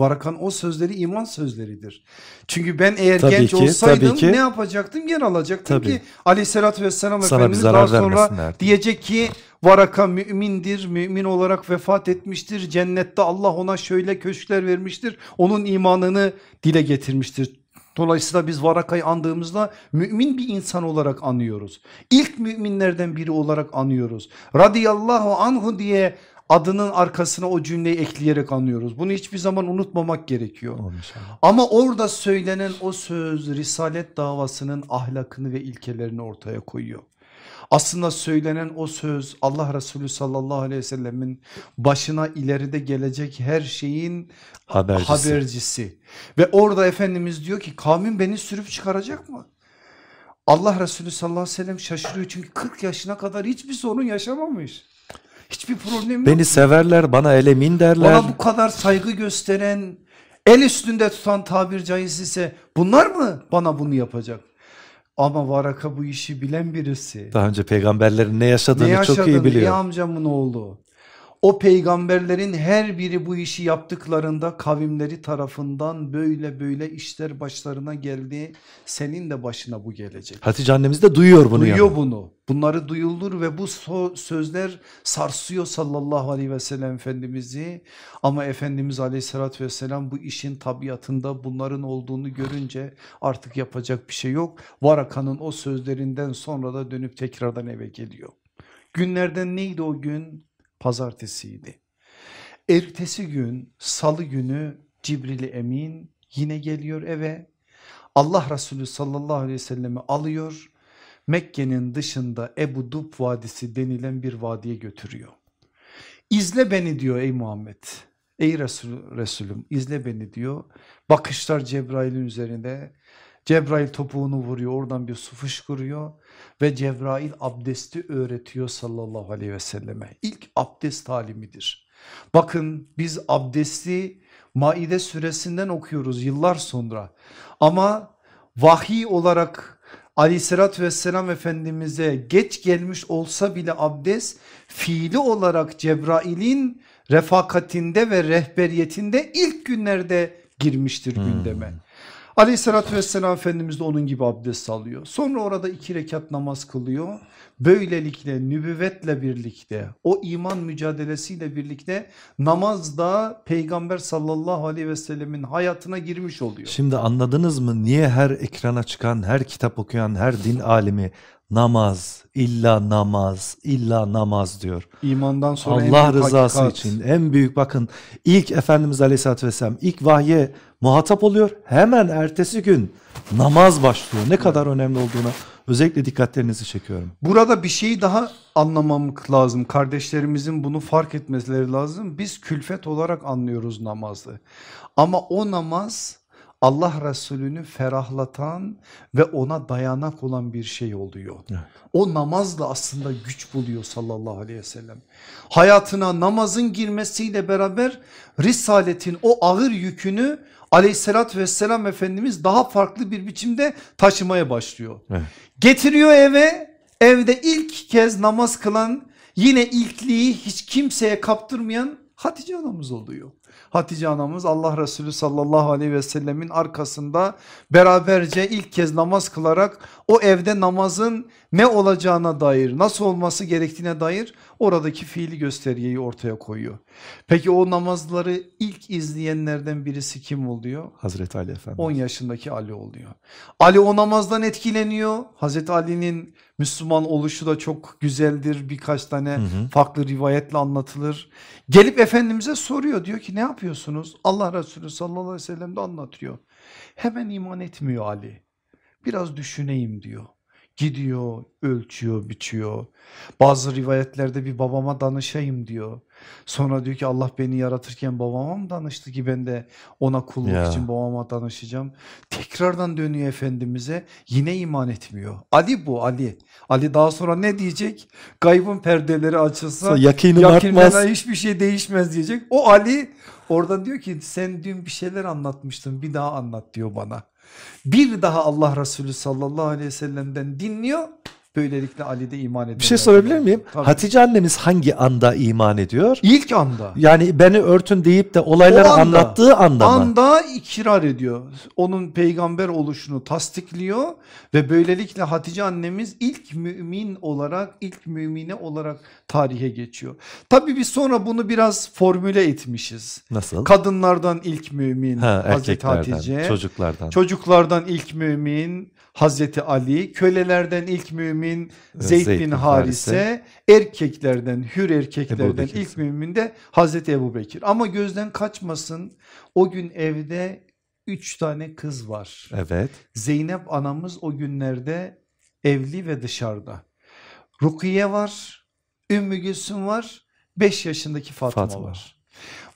Varakan o sözleri iman sözleridir. Çünkü ben eğer Tabii genç ki, olsaydım ki. ne yapacaktım? Yer alacaktım Tabii. ki aleyhissalatü vesselam Sana Efendimiz daha sonra diyecek ki Varaka mümindir, mümin olarak vefat etmiştir. Cennette Allah ona şöyle köşkler vermiştir. Onun imanını dile getirmiştir. Dolayısıyla biz Varaka'yı andığımızda mümin bir insan olarak anıyoruz. İlk müminlerden biri olarak anıyoruz. Radiyallahu anhu diye adının arkasına o cümleyi ekleyerek anlıyoruz. Bunu hiçbir zaman unutmamak gerekiyor. İnşallah. Ama orada söylenen o söz risalet davasının ahlakını ve ilkelerini ortaya koyuyor. Aslında söylenen o söz Allah Resulü sallallahu aleyhi ve sellemin başına ileride gelecek her şeyin Habercisi. habercisi. Ve orada Efendimiz diyor ki kavmin beni sürüp çıkaracak mı? Allah Resulü sallallahu aleyhi ve sellem şaşırıyor çünkü 40 yaşına kadar hiçbir sorun yaşamamış. Hiçbir problem yok. Beni severler bana elemin derler. Bana bu kadar saygı gösteren, el üstünde tutan tabir caizse bunlar mı bana bunu yapacak? Ama Varaka bu işi bilen birisi. Daha önce peygamberlerin ne yaşadığını, Ne yaşadığını çok iyi biliyor. iyi amcamın oğlu. O peygamberlerin her biri bu işi yaptıklarında kavimleri tarafından böyle böyle işler başlarına geldi. Senin de başına bu gelecek. Hatice annemiz de duyuyor bunu. Duyuyor yani. bunu. Bunları duyulur ve bu sözler sarsıyor sallallahu aleyhi ve sellem Efendimiz'i. Ama Efendimiz aleyhissalatü vesselam bu işin tabiatında bunların olduğunu görünce artık yapacak bir şey yok. Varaka'nın o sözlerinden sonra da dönüp tekrardan eve geliyor. Günlerden neydi o gün? Pazartesiydi. Ertesi gün salı günü Cibril Emin yine geliyor eve. Allah Resulü sallallahu aleyhi ve sellemi alıyor. Mekke'nin dışında Ebu Dub Vadisi denilen bir vadiye götürüyor. İzle beni diyor ey Muhammed. Ey Resul, Resulüm izle beni diyor. Bakışlar Cebrail'in üzerinde. Cebrail topuğunu vuruyor oradan bir su fışkırıyor ve Cebrail abdesti öğretiyor sallallahu aleyhi ve selleme. İlk abdest talimidir. Bakın biz abdesti Maide suresinden okuyoruz yıllar sonra ama vahiy olarak aleyhissalatü vesselam efendimize geç gelmiş olsa bile abdest fiili olarak Cebrail'in refakatinde ve rehberiyetinde ilk günlerde girmiştir gündeme. Aleyhissalatü vesselam Efendimiz de onun gibi abdest alıyor. Sonra orada iki rekat namaz kılıyor. Böylelikle nübüvvetle birlikte o iman mücadelesiyle birlikte namaz da peygamber sallallahu aleyhi ve sellemin hayatına girmiş oluyor. Şimdi anladınız mı niye her ekrana çıkan, her kitap okuyan, her din alimi namaz, illa namaz, illa namaz diyor. İmandan sonra Allah rızası hakikat. için en büyük bakın ilk Efendimiz Aleyhisselatü Vesselam ilk vahye muhatap oluyor. Hemen ertesi gün namaz başlıyor. Ne kadar önemli olduğuna özellikle dikkatlerinizi çekiyorum. Burada bir şeyi daha anlamamız lazım. Kardeşlerimizin bunu fark etmeleri lazım. Biz külfet olarak anlıyoruz namazı. Ama o namaz Allah Resulü'nü ferahlatan ve ona dayanak olan bir şey oluyor. Evet. O namazla aslında güç buluyor sallallahu aleyhi ve sellem. Hayatına namazın girmesiyle beraber Risaletin o ağır yükünü aleyhissalatü vesselam Efendimiz daha farklı bir biçimde taşımaya başlıyor. Evet. Getiriyor eve evde ilk kez namaz kılan yine ilkliği hiç kimseye kaptırmayan Hatice anamız oluyor. Hatice anamız Allah Resulü sallallahu aleyhi ve sellemin arkasında beraberce ilk kez namaz kılarak o evde namazın ne olacağına dair nasıl olması gerektiğine dair oradaki fiili göstergeyi ortaya koyuyor. Peki o namazları ilk izleyenlerden birisi kim oluyor? Hazreti Ali Efendimiz. 10 yaşındaki Ali oluyor. Ali o namazdan etkileniyor. Hazreti Ali'nin Müslüman oluşu da çok güzeldir. Birkaç tane hı hı. farklı rivayetle anlatılır. Gelip Efendimiz'e soruyor diyor ki ne yapıyorsunuz? Allah Resulü sallallahu aleyhi ve sellem de anlatıyor. Hemen iman etmiyor Ali. Biraz düşüneyim diyor. Gidiyor, ölçüyor, biçiyor. Bazı rivayetlerde bir babama danışayım diyor. Sonra diyor ki Allah beni yaratırken babama mı danıştı ki ben de ona kulluk ya. için babama danışacağım. Tekrardan dönüyor Efendimiz'e yine iman etmiyor. Ali bu Ali. Ali daha sonra ne diyecek? Gaybın perdeleri açılsa yakinim artmaz. hiçbir şey değişmez diyecek. O Ali orada diyor ki sen dün bir şeyler anlatmıştın bir daha anlat diyor bana. Bir daha Allah Resulü sallallahu aleyhi ve sellem'den dinliyor. Böylelikle Ali de iman ediyor. Bir şey sorabilir miyim? Tabii. Hatice annemiz hangi anda iman ediyor? İlk anda. Yani beni örtün deyip de olayları anda, anlattığı anda mı? Anda ikrar ediyor. Onun peygamber oluşunu tasdikliyor ve böylelikle Hatice annemiz ilk mümin olarak, ilk mümine olarak tarihe geçiyor. Tabii biz sonra bunu biraz formüle etmişiz. Nasıl? Kadınlardan ilk mümin ha, Hazreti Hatice. Çocuklardan. Çocuklardan ilk mümin Hazreti Ali, kölelerden ilk mümin Zeyd, Zeyd bin Harise, Harise, erkeklerden hür erkeklerden ilk mümin de Hazreti Ebu Bekir. Ama gözden kaçmasın o gün evde üç tane kız var. Evet. Zeynep anamız o günlerde evli ve dışarıda. Rukiye var, Ümmü Gülsüm var, beş yaşındaki Fatma, Fatma var.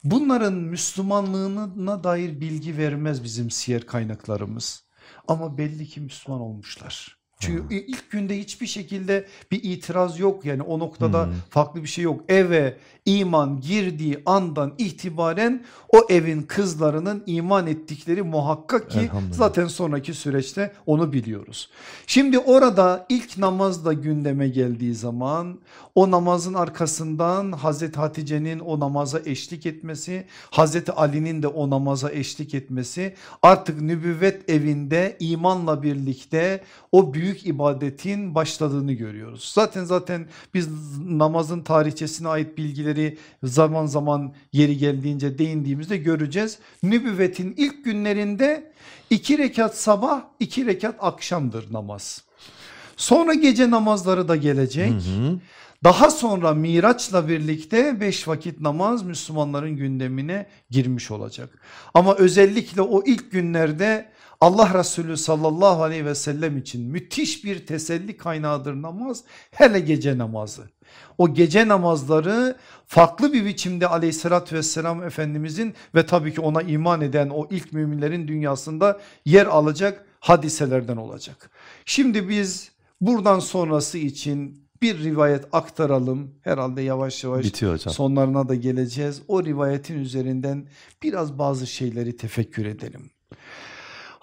Bunların Müslümanlığına dair bilgi vermez bizim siyer kaynaklarımız. Ama belli ki Müslüman olmuşlar. Çünkü hmm. ilk günde hiçbir şekilde bir itiraz yok yani o noktada hmm. farklı bir şey yok. Eve iman girdiği andan itibaren o evin kızlarının iman ettikleri muhakkak ki zaten sonraki süreçte onu biliyoruz. Şimdi orada ilk namaz da gündeme geldiği zaman o namazın arkasından Hazreti Hatice'nin o namaza eşlik etmesi, Hazreti Ali'nin de o namaza eşlik etmesi artık nübüvvet evinde imanla birlikte o büyük ibadetin başladığını görüyoruz. Zaten zaten biz namazın tarihçesine ait bilgileri zaman zaman yeri geldiğince değindiğimizde göreceğiz. Nübüvvetin ilk günlerinde iki rekat sabah iki rekat akşamdır namaz. Sonra gece namazları da gelecek. Hı hı. Daha sonra Miraç'la birlikte beş vakit namaz Müslümanların gündemine girmiş olacak. Ama özellikle o ilk günlerde Allah Resulü sallallahu aleyhi ve sellem için müthiş bir teselli kaynağıdır namaz hele gece namazı. O gece namazları farklı bir biçimde aleyhissalatü vesselam Efendimizin ve tabii ki ona iman eden o ilk müminlerin dünyasında yer alacak hadiselerden olacak. Şimdi biz buradan sonrası için bir rivayet aktaralım. Herhalde yavaş yavaş Bitiyor hocam. sonlarına da geleceğiz. O rivayetin üzerinden biraz bazı şeyleri tefekkür edelim.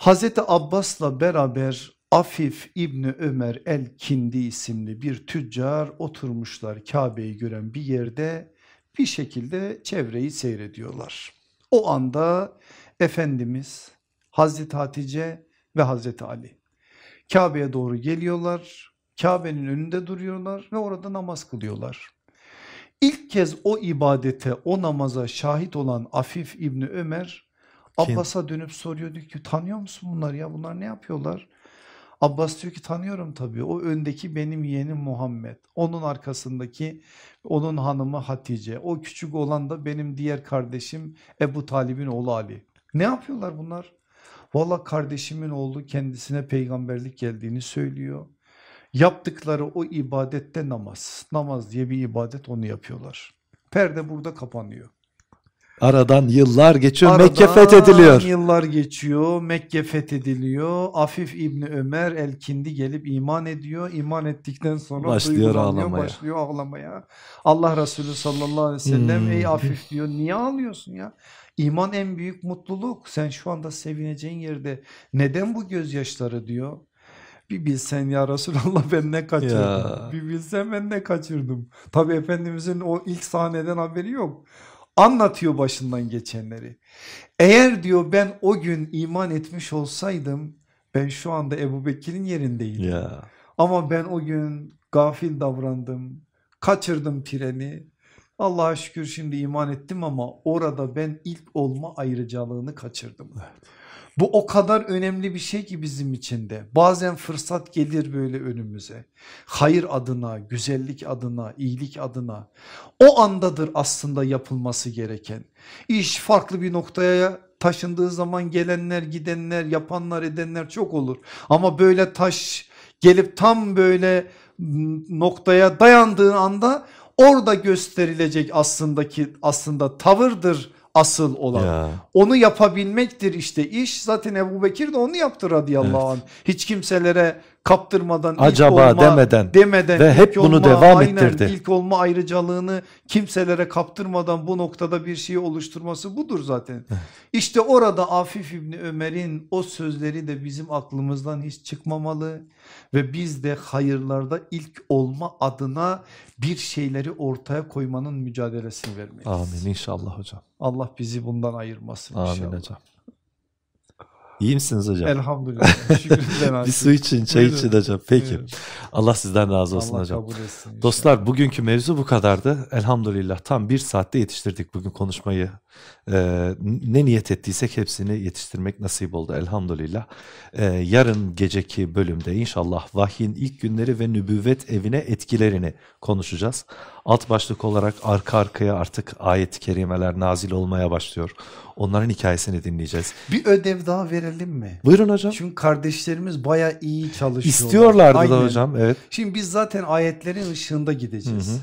Hazreti Abbas'la beraber Afif İbni Ömer el Kindi isimli bir tüccar oturmuşlar Kabe'yi gören bir yerde bir şekilde çevreyi seyrediyorlar. O anda Efendimiz Hazreti Hatice ve Hazreti Ali. Kabe'ye doğru geliyorlar. Kabe'nin önünde duruyorlar ve orada namaz kılıyorlar. İlk kez o ibadete, o namaza şahit olan Afif İbni Ömer Abbas'a dönüp soruyor diyor ki tanıyor musun bunlar ya bunlar ne yapıyorlar? Abbas diyor ki tanıyorum tabii o öndeki benim yeğenim Muhammed onun arkasındaki onun hanımı Hatice o küçük olan da benim diğer kardeşim Ebu Talib'in oğlu Ali. Ne yapıyorlar bunlar? Valla kardeşimin oğlu kendisine peygamberlik geldiğini söylüyor. Yaptıkları o ibadette namaz. Namaz diye bir ibadet onu yapıyorlar. Perde burada kapanıyor. Aradan yıllar geçiyor Aradan Mekke fethediliyor. yıllar geçiyor Mekke fethediliyor Afif İbni Ömer Elkindi gelip iman ediyor iman ettikten sonra Başlıyor ağlamaya. başlıyor ağlamaya Allah Resulü sallallahu aleyhi ve sellem Hmm. ey Afif diyor niye ağlıyorsun ya İman en büyük mutluluk sen şu anda sevineceğin yerde neden bu gözyaşları diyor bir bilsen ya Resulallah ben ne kaçırdım. Ya. Bir bilsen ben ne kaçırdım. Tabi Efendimizin o ilk sahneden haberi yok. Anlatıyor başından geçenleri. Eğer diyor ben o gün iman etmiş olsaydım ben şu anda Ebu Bekir'in yerindeydim. Ya. Ama ben o gün gafil davrandım. Kaçırdım treni. Allah'a şükür şimdi iman ettim ama orada ben ilk olma ayrıcalığını kaçırdım. Bu o kadar önemli bir şey ki bizim için de. Bazen fırsat gelir böyle önümüze. Hayır adına, güzellik adına, iyilik adına. O andadır aslında yapılması gereken. İş farklı bir noktaya taşındığı zaman gelenler, gidenler, yapanlar, edenler çok olur. Ama böyle taş gelip tam böyle noktaya dayandığı anda orada gösterilecek aslında ki aslında tavırdır asıl olan. Ya. Onu yapabilmektir işte iş. Zaten Ebu Bekir de onu yaptı radıyallahu Evet. anh. Hiç kimselere kaptırmadan ilk Acaba olma demeden demeden ve ilk hep bunu olma, devam aynen ettirdi. ilk olma ayrıcalığını kimselere kaptırmadan bu noktada bir şeyi oluşturması budur zaten. İşte orada Afif İbni Ömer'in o sözleri de bizim aklımızdan hiç çıkmamalı ve biz de hayırlarda ilk olma adına bir şeyleri ortaya koymanın mücadelesini vermeliyiz. Amin inşallah hocam. Allah bizi bundan ayırmasın Amin inşallah. hocam. İyi misiniz hocam? Elhamdülillah. Şükürler Bir su için, çay Buyurun. için hocam. Peki. Buyurun. Allah sizden razı olsun Allah hocam. kabul etsin inşallah. Dostlar bugünkü mevzu bu kadardı. Elhamdülillah tam bir saatte yetiştirdik bugün konuşmayı. Ee, ne niyet ettiysek hepsini yetiştirmek nasip oldu elhamdülillah. Ee, yarın geceki bölümde inşallah vahyin ilk günleri ve nübüvvet evine etkilerini konuşacağız. Alt başlık olarak arka arkaya artık ayet-i kerimeler nazil olmaya başlıyor. Onların hikayesini dinleyeceğiz. Bir ödev daha verelim mi? Buyurun hocam. Çünkü kardeşlerimiz baya iyi çalışıyorlar. İstiyorlardı Aynen. da hocam. Evet. Şimdi biz zaten ayetlerin ışığında gideceğiz. Hı hı.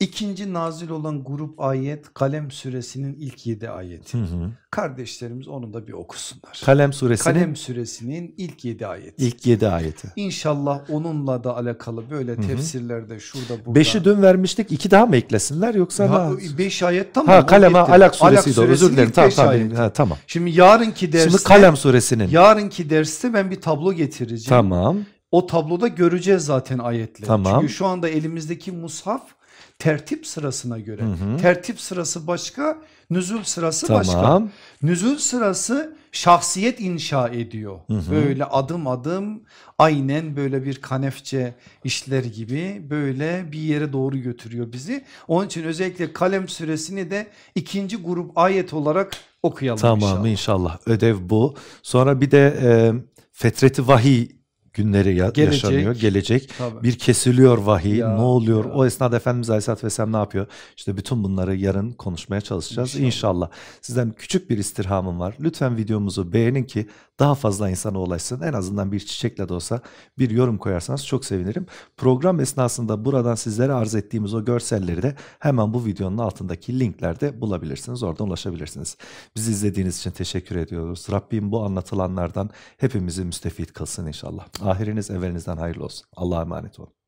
İkinci nazil olan grup ayet Kalem suresinin ilk yedi ayeti. Hı hı. Kardeşlerimiz onu da bir okusunlar. Kalem suresinin Kalem suresinin ilk yedi ayeti. ilk yedi ayeti. İnşallah onunla da alakalı böyle tefsirlerde şurada burada. Beşi dün vermiştik. İki daha mı eklesinler yoksa Ha, daha? beş ayet tamam. Ha kaleme alak o. suresinin Özür dilerim. Tamam tamam. Ha, tamam. Şimdi yarınki derste Şimdi kalem suresinin. yarınki derste ben bir tablo getireceğim. Tamam. O tabloda göreceğiz zaten ayetleri. Tamam. Çünkü şu anda elimizdeki mushaf tertip sırasına göre. Hı hı. Tertip sırası başka, nüzul sırası başka. Tamam. Nüzul sırası şahsiyet inşa ediyor. Hı hı. Böyle adım adım aynen böyle bir kanefçe işler gibi böyle bir yere doğru götürüyor bizi. Onun için özellikle kalem süresini de ikinci grup ayet olarak okuyalım Tamam inşallah. inşallah. Ödev bu. Sonra bir de e, fetreti vahiy günleri ya- Gelecek. yaşanıyor. Gelecek. Tabii. Bir kesiliyor vahiy. Ya, ne oluyor? ya. O esnada Efendimiz Aleyhisselatü Vesselam ne yapıyor? İşte bütün bunları yarın konuşmaya çalışacağız. İnşallah. İnşallah. Sizden küçük bir istirhamım var. Lütfen videomuzu beğenin ki daha fazla insana ulaşsın. En azından bir çiçekle de olsa bir yorum koyarsanız çok sevinirim. Program esnasında buradan sizlere arz ettiğimiz o görselleri de hemen bu videonun altındaki linklerde bulabilirsiniz. Oradan ulaşabilirsiniz. Bizi izlediğiniz için teşekkür ediyoruz. Rabbim bu anlatılanlardan hepimizi müstefit kılsın inşallah. Ahiriniz evvelinizden hayırlı olsun. Allah'a emanet olun.